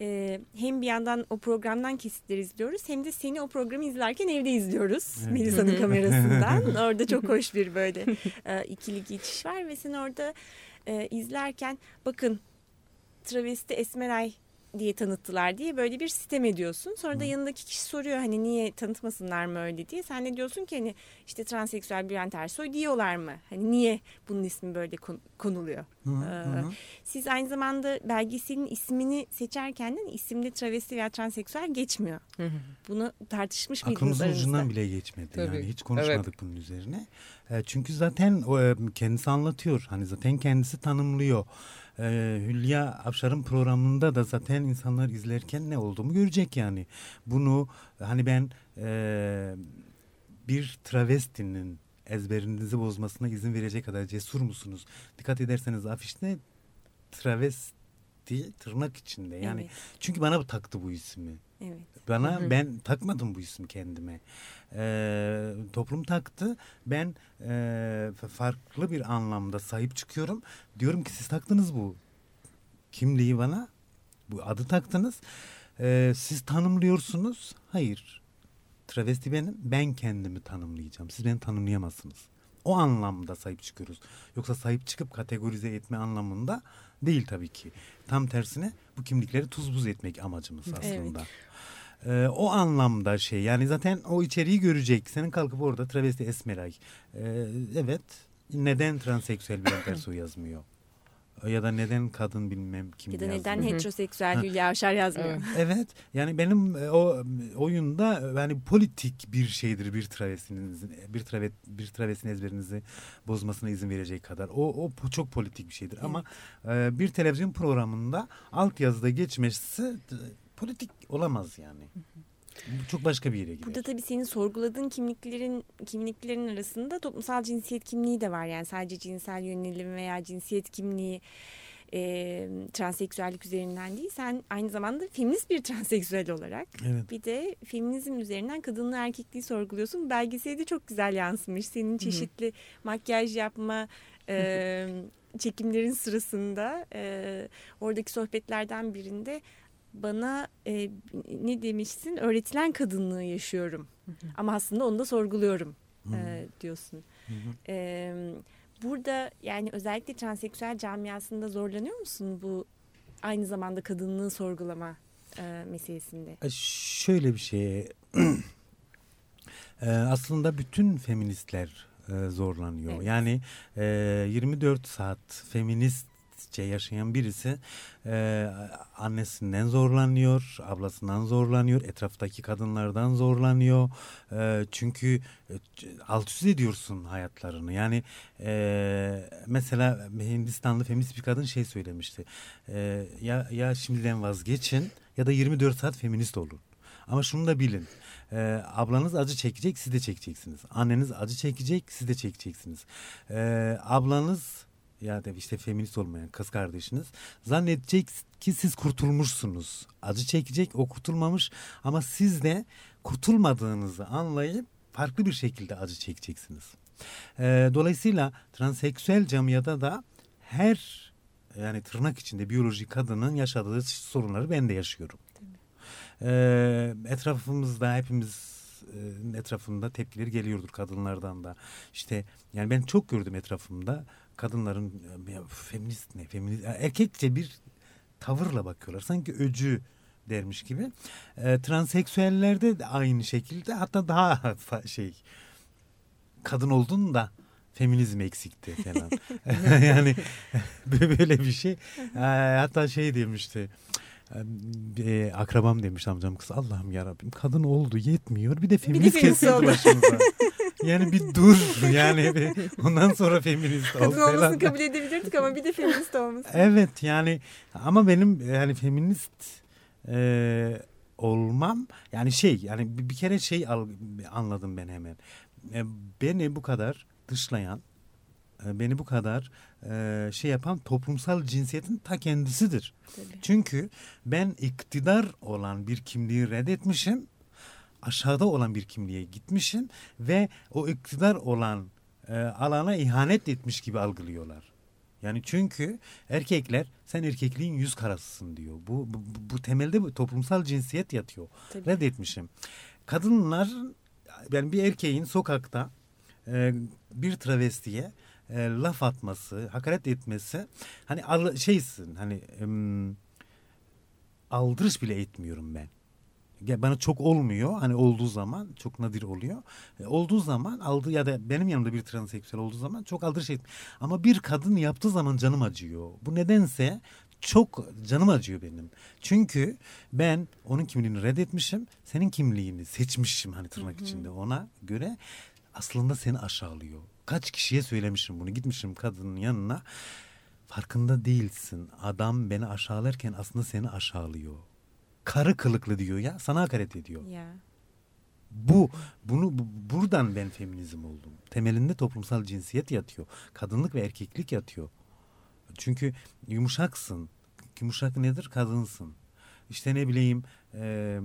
e, hem bir yandan o programdan kesitler izliyoruz hem de seni o programı izlerken evde izliyoruz. Evet. Melisa'nın kamerasından. Orada çok hoş bir böyle e, ikili geçiş var ve sen orada e, izlerken bakın travesti Esmeray diye tanıttılar diye böyle bir sitem ediyorsun. Sonra da yanındaki kişi soruyor hani niye tanıtmasınlar mı öyle diye. Sen de diyorsun ki hani işte transseksüel Bülent Ersoy diyorlar mı? Hani niye bunun ismi böyle kon- konuluyor? Hı, Ee, hı, hı. Siz aynı zamanda belgeselin ismini seçerken de isimde travesti veya transseksüel geçmiyor. Bunu tartışmış mıydınız Aklımızın aranızda? ucundan bile geçmedi Tabii. yani hiç konuşmadık Evet. bunun üzerine. E, çünkü zaten o e, kendisi anlatıyor hani zaten kendisi tanımlıyor. E, Hülya Avşar'ın programında da zaten insanlar izlerken ne olduğumu görecek yani. Bunu hani ben e, bir travestinin ezberinizi bozmasına izin verecek kadar cesur musunuz? Dikkat ederseniz afişte travesti tırnak içinde yani. Evet, Çünkü bana taktı bu ismi. evet. Bana ben takmadım bu ismi kendime. Ee, toplum taktı. Ben e, farklı bir anlamda sahip çıkıyorum. Diyorum ki siz taktınız bu kimliği bana. Bu adı taktınız. Ee, siz tanımlıyorsunuz. Hayır. Travesti benim. Ben kendimi tanımlayacağım. Siz beni tanımlayamazsınız. O anlamda sahip çıkıyoruz. Yoksa sahip çıkıp kategorize etme anlamında değil tabii ki. Tam tersine bu kimlikleri tuz buz etmek amacımız aslında. Ee, o anlamda şey yani zaten o içeriği görecek. Senin kalkıp orada travesti Esmeray. Ee, evet neden transseksüel Bülent Ersoy yazmıyor? Ya da neden kadın bilmem kim Ya da yazmıyor? neden heteroseksüel Hülya Avşar yazmıyor? Evet. Evet yani benim e, o oyunda yani politik bir şeydir bir travestinin bir travet bir travestin ezberinizi bozmasına izin verecek kadar. O o çok politik bir şeydir ama e, bir televizyon programında altyazıda geçmesi e, politik olamaz yani. Bu çok başka bir yere gider. Burada tabii senin sorguladığın kimliklerin kimliklerin arasında toplumsal cinsiyet kimliği de var. Yani sadece cinsel yönelim veya cinsiyet kimliği e, transseksüellik üzerinden değil. Sen aynı zamanda feminist bir transseksüel olarak Evet. bir de feminizm üzerinden kadınlığı erkekliği sorguluyorsun. Belgeselde çok güzel yansımış. Senin çeşitli makyaj yapma e, çekimlerin sırasında e, oradaki sohbetlerden birinde bana e, ne demişsin öğretilen kadınlığı yaşıyorum ama aslında onu da sorguluyorum e, diyorsun. Hı hı. E, burada yani özellikle transseksüel camiasında zorlanıyor musun bu aynı zamanda kadınlığı sorgulama e, meselesinde? E, Şöyle bir şey. E, aslında bütün feministler e, zorlanıyor. Evet. Yani e, 24 saat feministçe yaşayan birisi e, annesinden zorlanıyor, ablasından zorlanıyor, etraftaki kadınlardan zorlanıyor. E, çünkü e, alt üst ediyorsun hayatlarını. Yani e, mesela Hindistanlı feminist bir kadın şey söylemişti. E, ya ya şimdiden vazgeçin ya da 24 saat feminist olun. Ama şunu da bilin. E, ablanız acı çekecek siz de çekeceksiniz. Anneniz acı çekecek siz de çekeceksiniz. E, ablanız ya da işte feminist olmayan kız kardeşiniz zannedecek ki siz kurtulmuşsunuz. Acı çekecek o kurtulmamış ama siz de kurtulmadığınızı anlayıp farklı bir şekilde acı çekeceksiniz. Ee, dolayısıyla transseksüel camiada da her yani tırnak içinde biyolojik kadının yaşadığı sorunları ben de yaşıyorum. Ee, etrafımızda hepimiz e, etrafında tepkiler geliyordur kadınlardan da. İşte yani ben çok gördüm etrafımda kadınların ya, feminist ne feminist erkekçe bir tavırla bakıyorlar. Sanki öcü dermiş gibi. E, transseksüellerde de aynı şekilde hatta daha şey kadın oldun da feminizm eksikti falan. yani böyle bir şey. E, hatta şey demişti. E, akrabam demiş amcam kız Allah'ım yarabbim kadın oldu yetmiyor bir de feminist kesildi oldu." başımıza. Yani bir dur yani bir, ondan sonra feminist ol Kadın falan. olmasını kabul edebilirdik ama bir de feminist olması. Evet yani ama benim yani feminist e, olmam yani şey yani bir, bir kere şey al, anladım ben hemen. E, beni bu kadar dışlayan e, beni bu kadar e, şey yapan toplumsal cinsiyetin ta kendisidir. Tabii. Çünkü ben iktidar olan bir kimliği reddetmişim. Aşağıda olan bir kimliğe gitmişim ve o iktidar olan e, alana ihanet etmiş gibi algılıyorlar. Yani çünkü erkekler sen erkekliğin yüz karasısın diyor. Bu, bu, bu temelde bu toplumsal cinsiyet yatıyor. Tabii. Reddetmişim. Kadınlar yani bir erkeğin sokakta e, bir travestiye e, laf atması, hakaret etmesi hani al, şeysin hani em, aldırış bile etmiyorum ben. Bana çok olmuyor hani olduğu zaman çok nadir oluyor. E, olduğu zaman aldı ya da benim yanımda bir transseksüel olduğu zaman çok aldırış et. Ama bir kadın yaptığı zaman canım acıyor. Bu nedense çok canım acıyor benim. Çünkü ben onun kimliğini reddetmişim. Senin kimliğini seçmişim hani tırnak içinde ona göre aslında seni aşağılıyor. Kaç kişiye söylemişim bunu. Gitmişim kadının yanına. Farkında değilsin. Adam beni aşağılarken aslında seni aşağılıyor. Karı kılıklı diyor ya. Sana hakaret ediyor. Ya. Bu bunu bu- buradan ben feminizm oldum. Temelinde toplumsal cinsiyet yatıyor. Kadınlık ve erkeklik yatıyor. Çünkü yumuşaksın. Yumuşak nedir? Kadınsın. İşte ne bileyim e,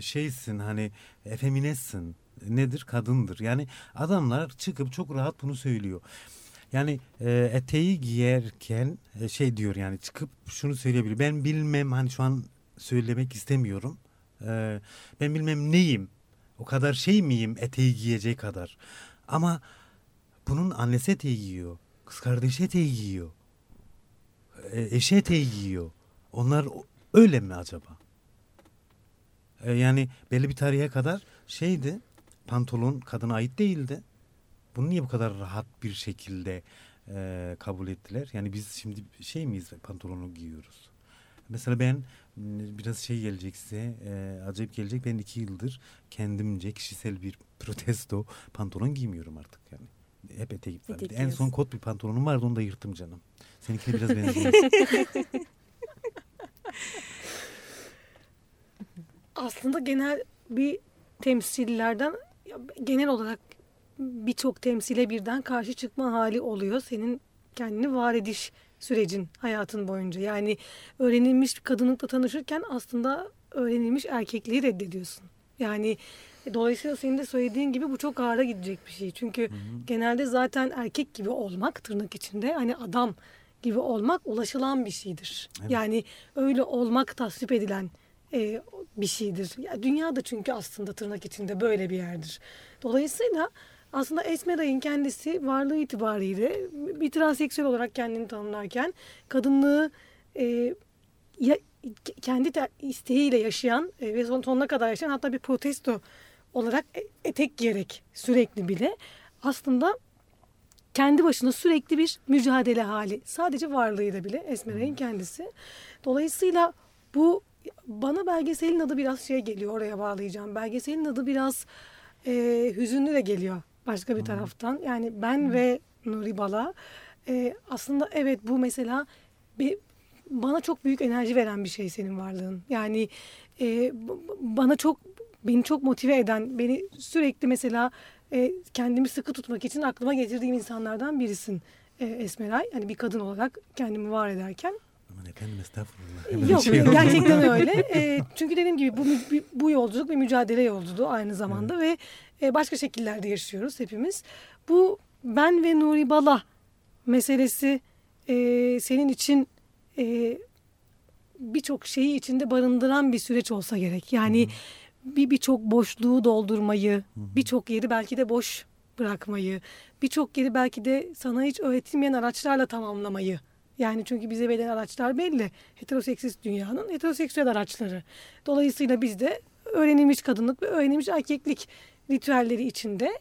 şeysin hani efeminesin. Nedir? Kadındır. Yani adamlar çıkıp çok rahat bunu söylüyor. Yani e, eteği giyerken e, şey diyor yani çıkıp şunu söyleyebilir. Ben bilmem hani şu an söylemek istemiyorum. E, ben bilmem neyim. O kadar şey miyim eteği giyecek kadar. Ama bunun annesi eteği giyiyor. Kız kardeşi eteği giyiyor. E, eşi eteği giyiyor. Onlar öyle mi acaba? E, yani belli bir tarihe kadar şeydi. Pantolon kadına ait değildi. Bunu niye bu kadar rahat bir şekilde e, kabul ettiler? Yani biz şimdi şey miyiz pantolonu giyiyoruz. Mesela ben biraz şey gelecek size e, acayip gelecek. Ben iki yıldır kendimce kişisel bir protesto pantolon giymiyorum artık yani. Hep etek de En son kot bir pantolonum vardı onu da yırttım canım. Seninkine biraz benziyor. aslında genel bir temsillerden genel olarak birçok temsile birden karşı çıkma hali oluyor. Senin kendini var ediş sürecin hayatın boyunca. Yani öğrenilmiş kadınlıkla tanışırken aslında öğrenilmiş erkekliği reddediyorsun. Yani dolayısıyla senin de söylediğin gibi bu çok ağıra gidecek bir şey. Çünkü genelde zaten erkek gibi olmak tırnak içinde hani adam gibi olmak ulaşılan bir şeydir. Evet. Yani öyle olmak tasvip edilen e, bir şeydir. Ya, dünya da çünkü aslında tırnak içinde böyle bir yerdir. Dolayısıyla aslında Esmeray'ın kendisi varlığı itibariyle bir transseksüel olarak kendini tanımlarken kadınlığı e, ya, kendi te- isteğiyle yaşayan e, ve son sonuna kadar yaşayan hatta bir protesto olarak e- etek giyerek sürekli bile aslında kendi başına sürekli bir mücadele hali. Sadece varlığıyla bile Esmeray'ın kendisi. Dolayısıyla bu bana belgeselin adı biraz şey geliyor oraya bağlayacağım. Belgeselin adı biraz e, hüzünlü de geliyor başka bir taraftan. Yani ben ve Nuri Bala e, aslında evet bu mesela bir bana çok büyük enerji veren bir şey senin varlığın. Yani e, bana çok beni çok motive eden, beni sürekli mesela e, kendimi sıkı tutmak için aklıma getirdiğim insanlardan birisin. e, Esmeray. Hani bir kadın olarak kendimi var ederken. Aman efendim estağfurullah. Hemen Yok şey gerçekten öyle. E, çünkü dediğim gibi bu, bu yolculuk bir mücadele yolculuğu aynı zamanda ve e, başka şekillerde yaşıyoruz hepimiz. Bu ben ve Nuri Bala meselesi e, senin için e, birçok şeyi içinde barındıran bir süreç olsa gerek. Yani bir birçok boşluğu doldurmayı, birçok yeri belki de boş bırakmayı, birçok yeri belki de sana hiç öğretilmeyen araçlarla tamamlamayı. Yani çünkü bize verilen araçlar belli. Heteroseksist dünyanın heteroseksüel araçları. Dolayısıyla biz de öğrenilmiş kadınlık ve öğrenilmiş erkeklik ritüelleri içinde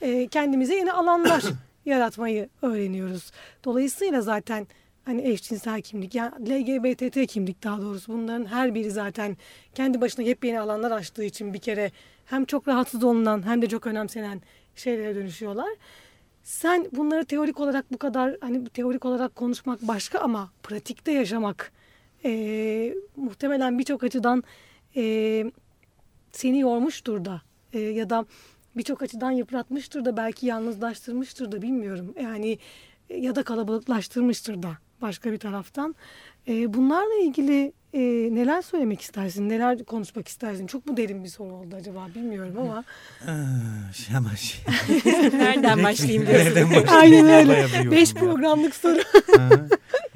e, kendimize yeni alanlar yaratmayı öğreniyoruz. Dolayısıyla zaten hani eşcinsel kimlik yani LGBT kimlik daha doğrusu bunların her biri zaten kendi başına yepyeni alanlar açtığı için bir kere hem çok rahatsız olunan hem de çok önemsenen şeylere dönüşüyorlar. Sen bunları teorik olarak bu kadar hani teorik olarak konuşmak başka ama pratikte yaşamak eee, muhtemelen birçok açıdan eee, seni yormuştur da Eee, ya da birçok açıdan yıpratmıştır da belki yalnızlaştırmıştır da bilmiyorum. Yani e, ya da kalabalıklaştırmıştır da başka bir taraftan. Eee, bunlarla ilgili eee, neler söylemek istersin? Neler konuşmak istersin? Çok mu derin bir soru oldu acaba bilmiyorum ama. Şey ama şey. Nereden başlayayım diyorsun. Nereden başlayayım? Aynen öyle. Beş programlık soru.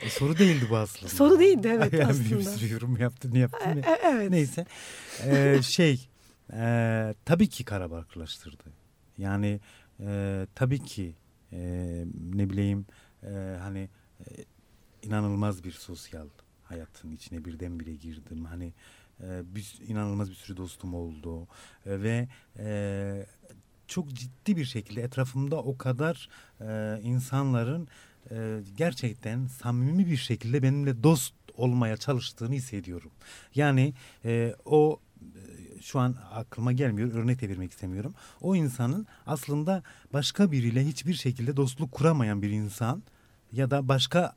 E, soru değildi bu aslında. Soru değildi, evet, Yani aslında. Bir sürü yorum yaptın yaptın ya. E- evet. Neyse. Ee, şey e, tabii ki karabarklaştırdı. Yani e, tabii ki e, ne bileyim e, hani e, inanılmaz bir sosyal hayatın içine birdenbire girdim. Hani e, bir, inanılmaz bir sürü dostum oldu E, ve e, çok ciddi bir şekilde etrafımda o kadar e, insanların e, gerçekten samimi bir şekilde benimle dost olmaya çalıştığını hissediyorum. Yani e, o şu an aklıma gelmiyor örnek de vermek istemiyorum. O insanın aslında başka biriyle hiçbir şekilde dostluk kuramayan bir insan ya da başka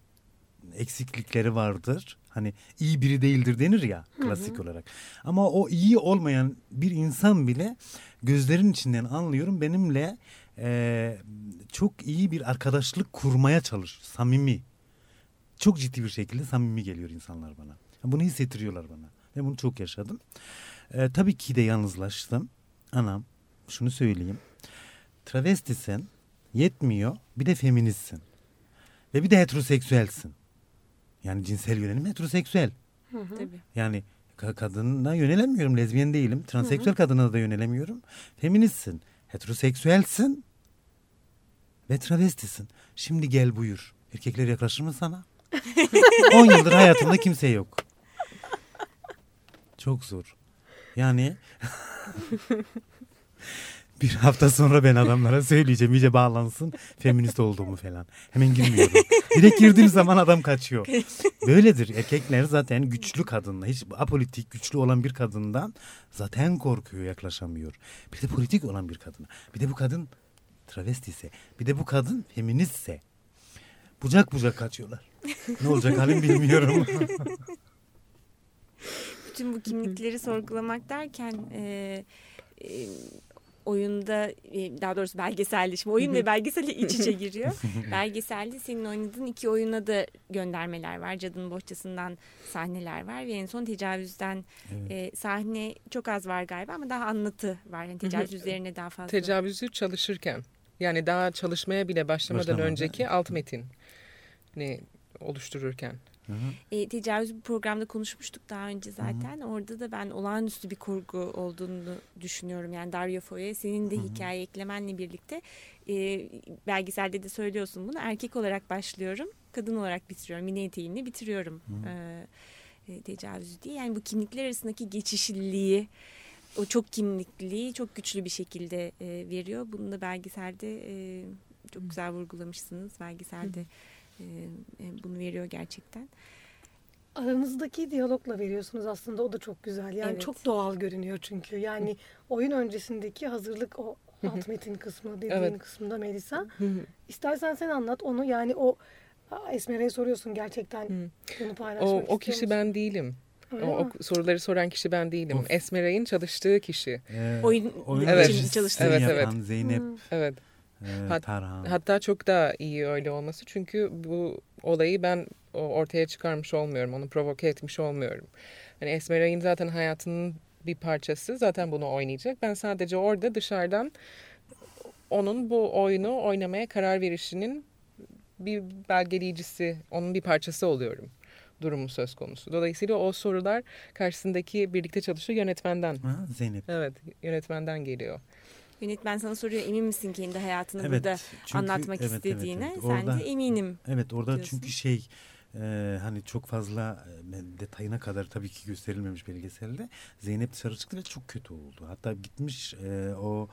eksiklikleri vardır. Hani iyi biri değildir denir ya klasik olarak. Ama o iyi olmayan bir insan bile gözlerin içinden anlıyorum benimle e, çok iyi bir arkadaşlık kurmaya çalış. Samimi. Çok ciddi bir şekilde samimi geliyor insanlar bana. Bunu hissettiriyorlar bana. Ve bunu çok yaşadım. E, tabii ki de yalnızlaştım. Anam şunu söyleyeyim. Travestisin yetmiyor bir de feministsin. Ve bir de heteroseksüelsin. Yani cinsel yönelim heteroseksüel. Tabii. Yani ka- kadına yönelemiyorum. Lezbiyen değilim. Transseksüel kadına da yönelemiyorum. Feministsin. Heteroseksüelsin. Ve travestisin. Şimdi gel buyur. Erkekler yaklaşır mı sana? 10 yıldır hayatımda kimse yok. Çok zor. Yani bir hafta sonra ben adamlara söyleyeceğim iyice bağlansın feminist olduğumu falan. Hemen girmiyorum. Direkt girdiğim zaman adam kaçıyor. Böyledir. Erkekler zaten güçlü kadınla hiç apolitik güçlü olan bir kadından zaten korkuyor yaklaşamıyor. Bir de politik olan bir kadına. Bir de bu kadın travestise. Bir de bu kadın feministse. Bucak bucak kaçıyorlar. Ne olacak halim bilmiyorum. bütün bu kimlikleri sorgulamak derken e, e, oyunda e, daha doğrusu belgeselde şimdi oyun ve belgeselle iç içe giriyor. belgeselde senin oynadığın iki oyuna da göndermeler var. Cadının Bohçası'ndan sahneler var ve en son tecavüzden e, sahne çok az var galiba ama daha anlatı var. Yani tecavüz üzerine daha fazla. Tecavüzü çalışırken yani daha çalışmaya bile başlamadan Başlamadan. önceki alt metin ne oluştururken. E, tecavüz bir programda konuşmuştuk daha önce zaten. Orada da ben olağanüstü bir kurgu olduğunu düşünüyorum. Yani Dario Fo'ya senin de hikaye eklemenle birlikte e, belgeselde de söylüyorsun bunu. Erkek olarak başlıyorum, kadın olarak bitiriyorum. Mini eteğimle bitiriyorum e, e, tecavüzü diye. Yani bu kimlikler arasındaki geçişliliği, o çok kimlikliliği çok güçlü bir şekilde e, veriyor. Bunu da belgeselde e, çok güzel vurgulamışsınız. Belgeselde e, bunu veriyor gerçekten. Aranızdaki diyalogla veriyorsunuz aslında o da çok güzel. Yani Evet. çok doğal görünüyor çünkü. Yani oyun öncesindeki hazırlık o alt metin kısmı dediğin Evet. kısmında Melisa. İstersen sen anlat onu yani o Esmer'e soruyorsun gerçekten bunu paylaşmak O, o kişi musun? ben değilim. Öyle O, mi? o soruları soran kişi ben değilim. Esmeray'ın çalıştığı kişi. Ee, Oyun oyun Evet. için çalıştığı Evet, evet. Zeynep Hmm. Evet. E, Hat- Tarhan. Hatta çok daha iyi öyle olması çünkü bu olayı ben ortaya çıkarmış olmuyorum, onu provoke etmiş olmuyorum. Hani Esmeray'ın zaten hayatının bir parçası zaten bunu oynayacak. Ben sadece orada dışarıdan onun bu oyunu oynamaya karar verişinin bir belgeleyicisi, onun bir parçası oluyorum durumu söz konusu. Dolayısıyla o sorular karşısındaki birlikte çalışan yönetmenden. Ha, Zeynep. Evet, yönetmenden geliyor. Yönetmen sana soruyor emin misin kendi hayatını Evet, burada çünkü- anlatmak evet, evet, istediğine? evet. Sen Orada- de eminim. Evet orada diyorsun. çünkü şey e, hani çok fazla e, detayına kadar tabii ki gösterilmemiş belgeselde Zeynep dışarı çıktı ve çok kötü oldu. Hatta gitmiş e, o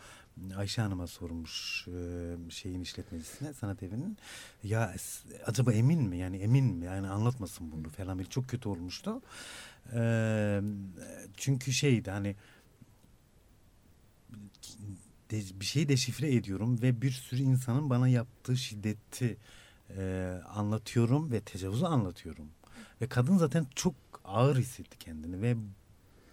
Ayşe Hanım'a sormuş e, şeyin işletmecisine sanat evinin ya acaba emin mi yani emin mi yani anlatmasın bunu falan bir çok kötü olmuştu. E, çünkü şeydi hani de- bir şeyi deşifre ediyorum ve bir sürü insanın bana yaptığı şiddeti e, anlatıyorum ve tecavüzü anlatıyorum. Ve kadın zaten çok ağır hissetti kendini ve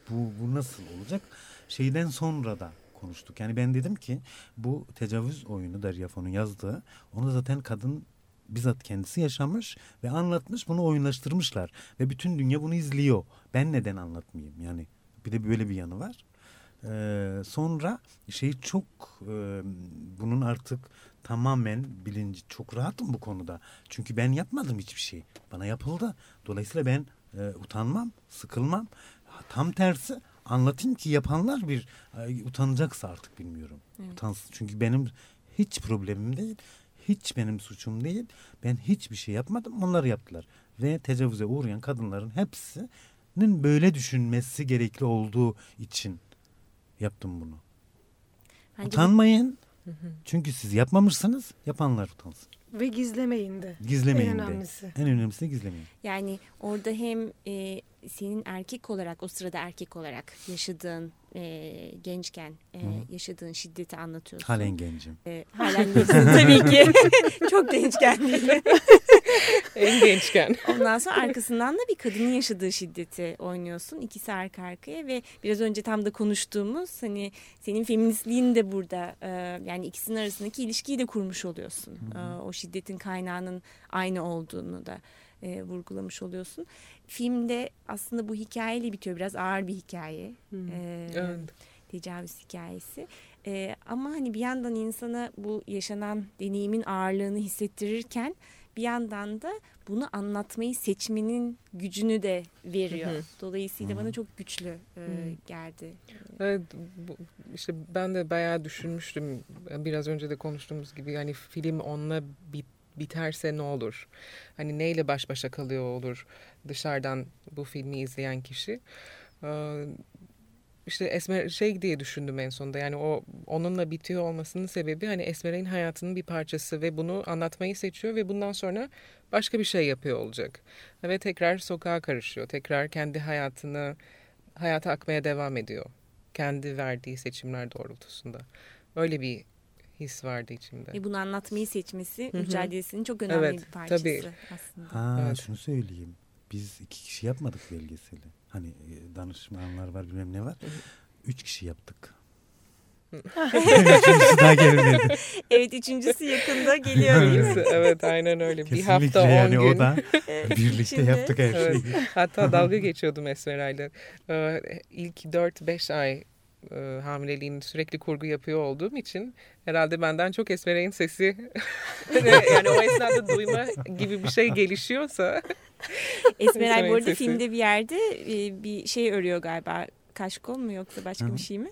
bu, bu nasıl olacak? Şeyden sonra da konuştuk. Yani ben dedim ki bu tecavüz oyunu Derya Fon'un yazdığı onu zaten kadın bizzat kendisi yaşamış ve anlatmış bunu oyunlaştırmışlar. Ve bütün dünya bunu izliyor. Ben neden anlatmayayım yani bir de böyle bir yanı var. Ee, sonra şey çok e, bunun artık tamamen bilinci çok rahatım bu konuda. Çünkü ben yapmadım hiçbir şey. Bana yapıldı. Dolayısıyla ben e, utanmam, sıkılmam. Tam tersi anlatayım ki yapanlar bir e, utanacaksa artık bilmiyorum. Evet. Utansın. Çünkü benim hiç problemim değil. Hiç benim suçum değil. Ben hiçbir şey yapmadım. Onlar yaptılar. Ve tecavüze uğrayan kadınların hepsinin böyle düşünmesi gerekli olduğu için yaptım bunu. Bence Utanmayın. Çünkü siz yapmamışsınız. Yapanlar utansın. Ve gizlemeyin de. Gizlemeyin En de. önemlisi. En önemlisi de gizlemeyin. Yani orada hem e, senin erkek olarak o sırada erkek olarak yaşadığın e, gençken e, yaşadığın şiddeti anlatıyorsun. Halen gencim. E, halen gençsin tabii ki. Çok gençken değil. En gençken. Ondan sonra arkasından da bir kadının yaşadığı şiddeti oynuyorsun. İkisi arka arkaya ve biraz önce tam da konuştuğumuz hani senin feministliğin de burada e, yani ikisinin arasındaki ilişkiyi de kurmuş oluyorsun. E, o şiddetin kaynağının aynı olduğunu da e, vurgulamış oluyorsun. Filmde aslında bu hikayeyle bitiyor. Biraz ağır bir hikaye. E, Evet. tecavüz hikayesi. Ee, ama hani bir yandan insana bu yaşanan deneyimin ağırlığını hissettirirken bir yandan da bunu anlatmayı seçmenin gücünü de veriyor. Dolayısıyla bana çok güçlü e, geldi. Evet, bu, işte ben de bayağı düşünmüştüm. Biraz önce de konuştuğumuz gibi yani film onunla bit, biterse ne olur? Hani neyle baş başa kalıyor olur dışarıdan bu filmi izleyen kişi? İşte Esmer şey diye düşündüm en sonunda yani o onunla bitiyor olmasının sebebi hani Esmer'in hayatının bir parçası ve bunu anlatmayı seçiyor ve bundan sonra başka bir şey yapıyor olacak. Ve tekrar sokağa karışıyor. Tekrar kendi hayatını hayata akmaya devam ediyor. Kendi verdiği seçimler doğrultusunda. Öyle bir his vardı içimde. Ve bunu anlatmayı seçmesi Hı hı. mücadelesinin çok önemli Evet, bir parçası tabii. aslında. Ha Evet. şunu söyleyeyim. Biz iki kişi yapmadık belgeseli. Hani e, danışmanlar var bilmem ne var. Üç kişi yaptık. Üçüncüsü daha gelmedi. Evet üçüncüsü yakında geliyor. değil mi? Birisi, evet aynen öyle. bir Kesinlikle hafta on yani gün. o da birlikte İçinde. yaptık her Evet. şeyi. Hatta dalga geçiyordum Esmera'yla. Ee, ilk 4-5 ay e, hamileliğini sürekli kurgu yapıyor olduğum için herhalde benden çok Esmera'nın sesi yani o esnada duyma gibi bir şey gelişiyorsa Esmeray bu arada sesi. filmde bir yerde e, bir şey örüyor galiba. Kaşkol mu yoksa başka Hı. bir şey mi?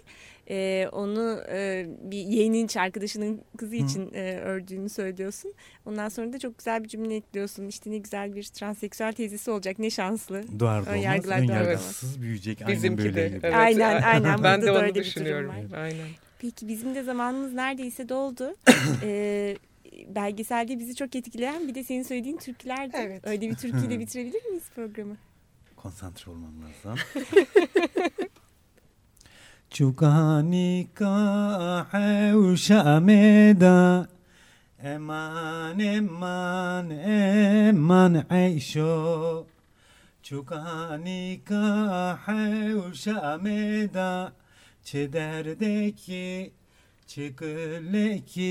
E, onu e, bir yeğenin arkadaşının kızı için e, ördüğünü söylüyorsun. Ondan sonra da çok güzel bir cümle ekliyorsun. İşte ne güzel bir transseksüel teyzesi olacak ne şanslı. Doğar Ön doğmaz yargılar ön doğar yargısız büyüyecek. Aynen bizimki de. Evet. Aynen, aynen. Ben de onu düşünüyorum. Aynen. Peki bizim de zamanımız neredeyse doldu. e, belgeselde bizi çok etkileyen bir de senin söylediğin türkülerdi. Evet. Öyle bir türküyle bitirebilir miyiz programı? Konsantre olmam lazım. Çukani kahe şameda Eman eman eman ayşo Çukani kahe şameda Çe derdeki Çikilleki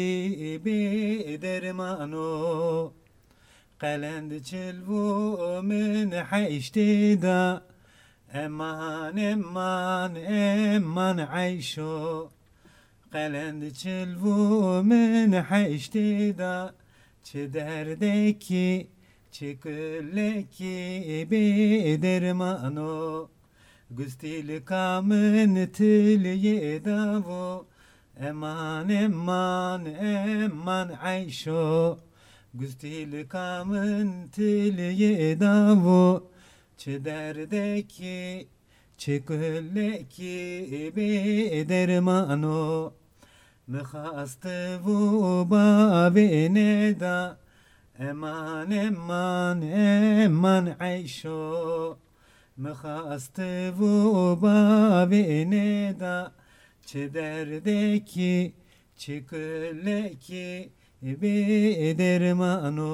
bi dermano Kalend çilvu min hayştida Eman eman eman ayşo Kalend çilvu min hayştida Çi derdeki çi kılleki bi dermano Güstil kamın tili yedavo Eman eman eman ayşo. Güstil kamın tilye davu. Çe derdeki çe kulleki be dermano Nıkhastı bu babine da. Eman eman eman ayşo. Nıkhastı bu babine da. Çe derdeki çe külleki be dermano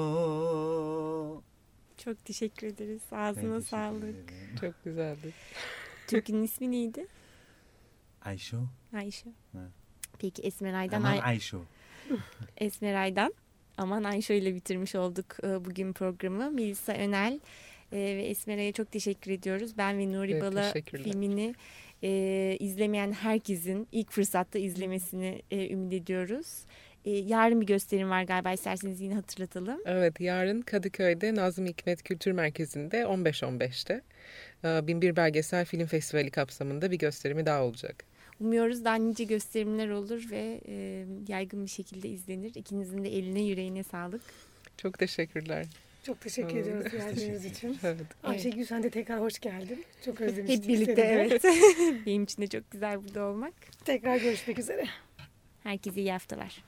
Çok teşekkür ederiz. Ağzına sağlık. Çok güzeldi. Türkünün ismi neydi? Ayşo. Ayşe. Ha. Peki Esmeray'dan Aman Ay- Ayşo. Esmeray'dan Aman Ayşe ile bitirmiş olduk e, bugün programı. Melisa Önel e, ve Esmeray'a çok teşekkür ediyoruz. Ben ve Nuri Evet, Bala filmini e, izlemeyen herkesin ilk fırsatta izlemesini e, ümit ediyoruz. E, yarın bir gösterim var galiba isterseniz yine hatırlatalım. Evet yarın Kadıköy'de Nazım Hikmet Kültür Merkezi'nde 15-15'te e, Binbir Belgesel Film Festivali kapsamında bir gösterimi daha olacak. Umuyoruz daha nice gösterimler olur ve e, yaygın bir şekilde izlenir. İkinizin de eline yüreğine sağlık. Çok teşekkürler. Çok teşekkür Aa, ediyoruz geldiğiniz için. Evet. Ayşegül sen de tekrar hoş geldin. Çok özlemiştik Hep birlikte seni evet. Benim için de çok güzel burada olmak. Tekrar görüşmek üzere. Herkese iyi haftalar.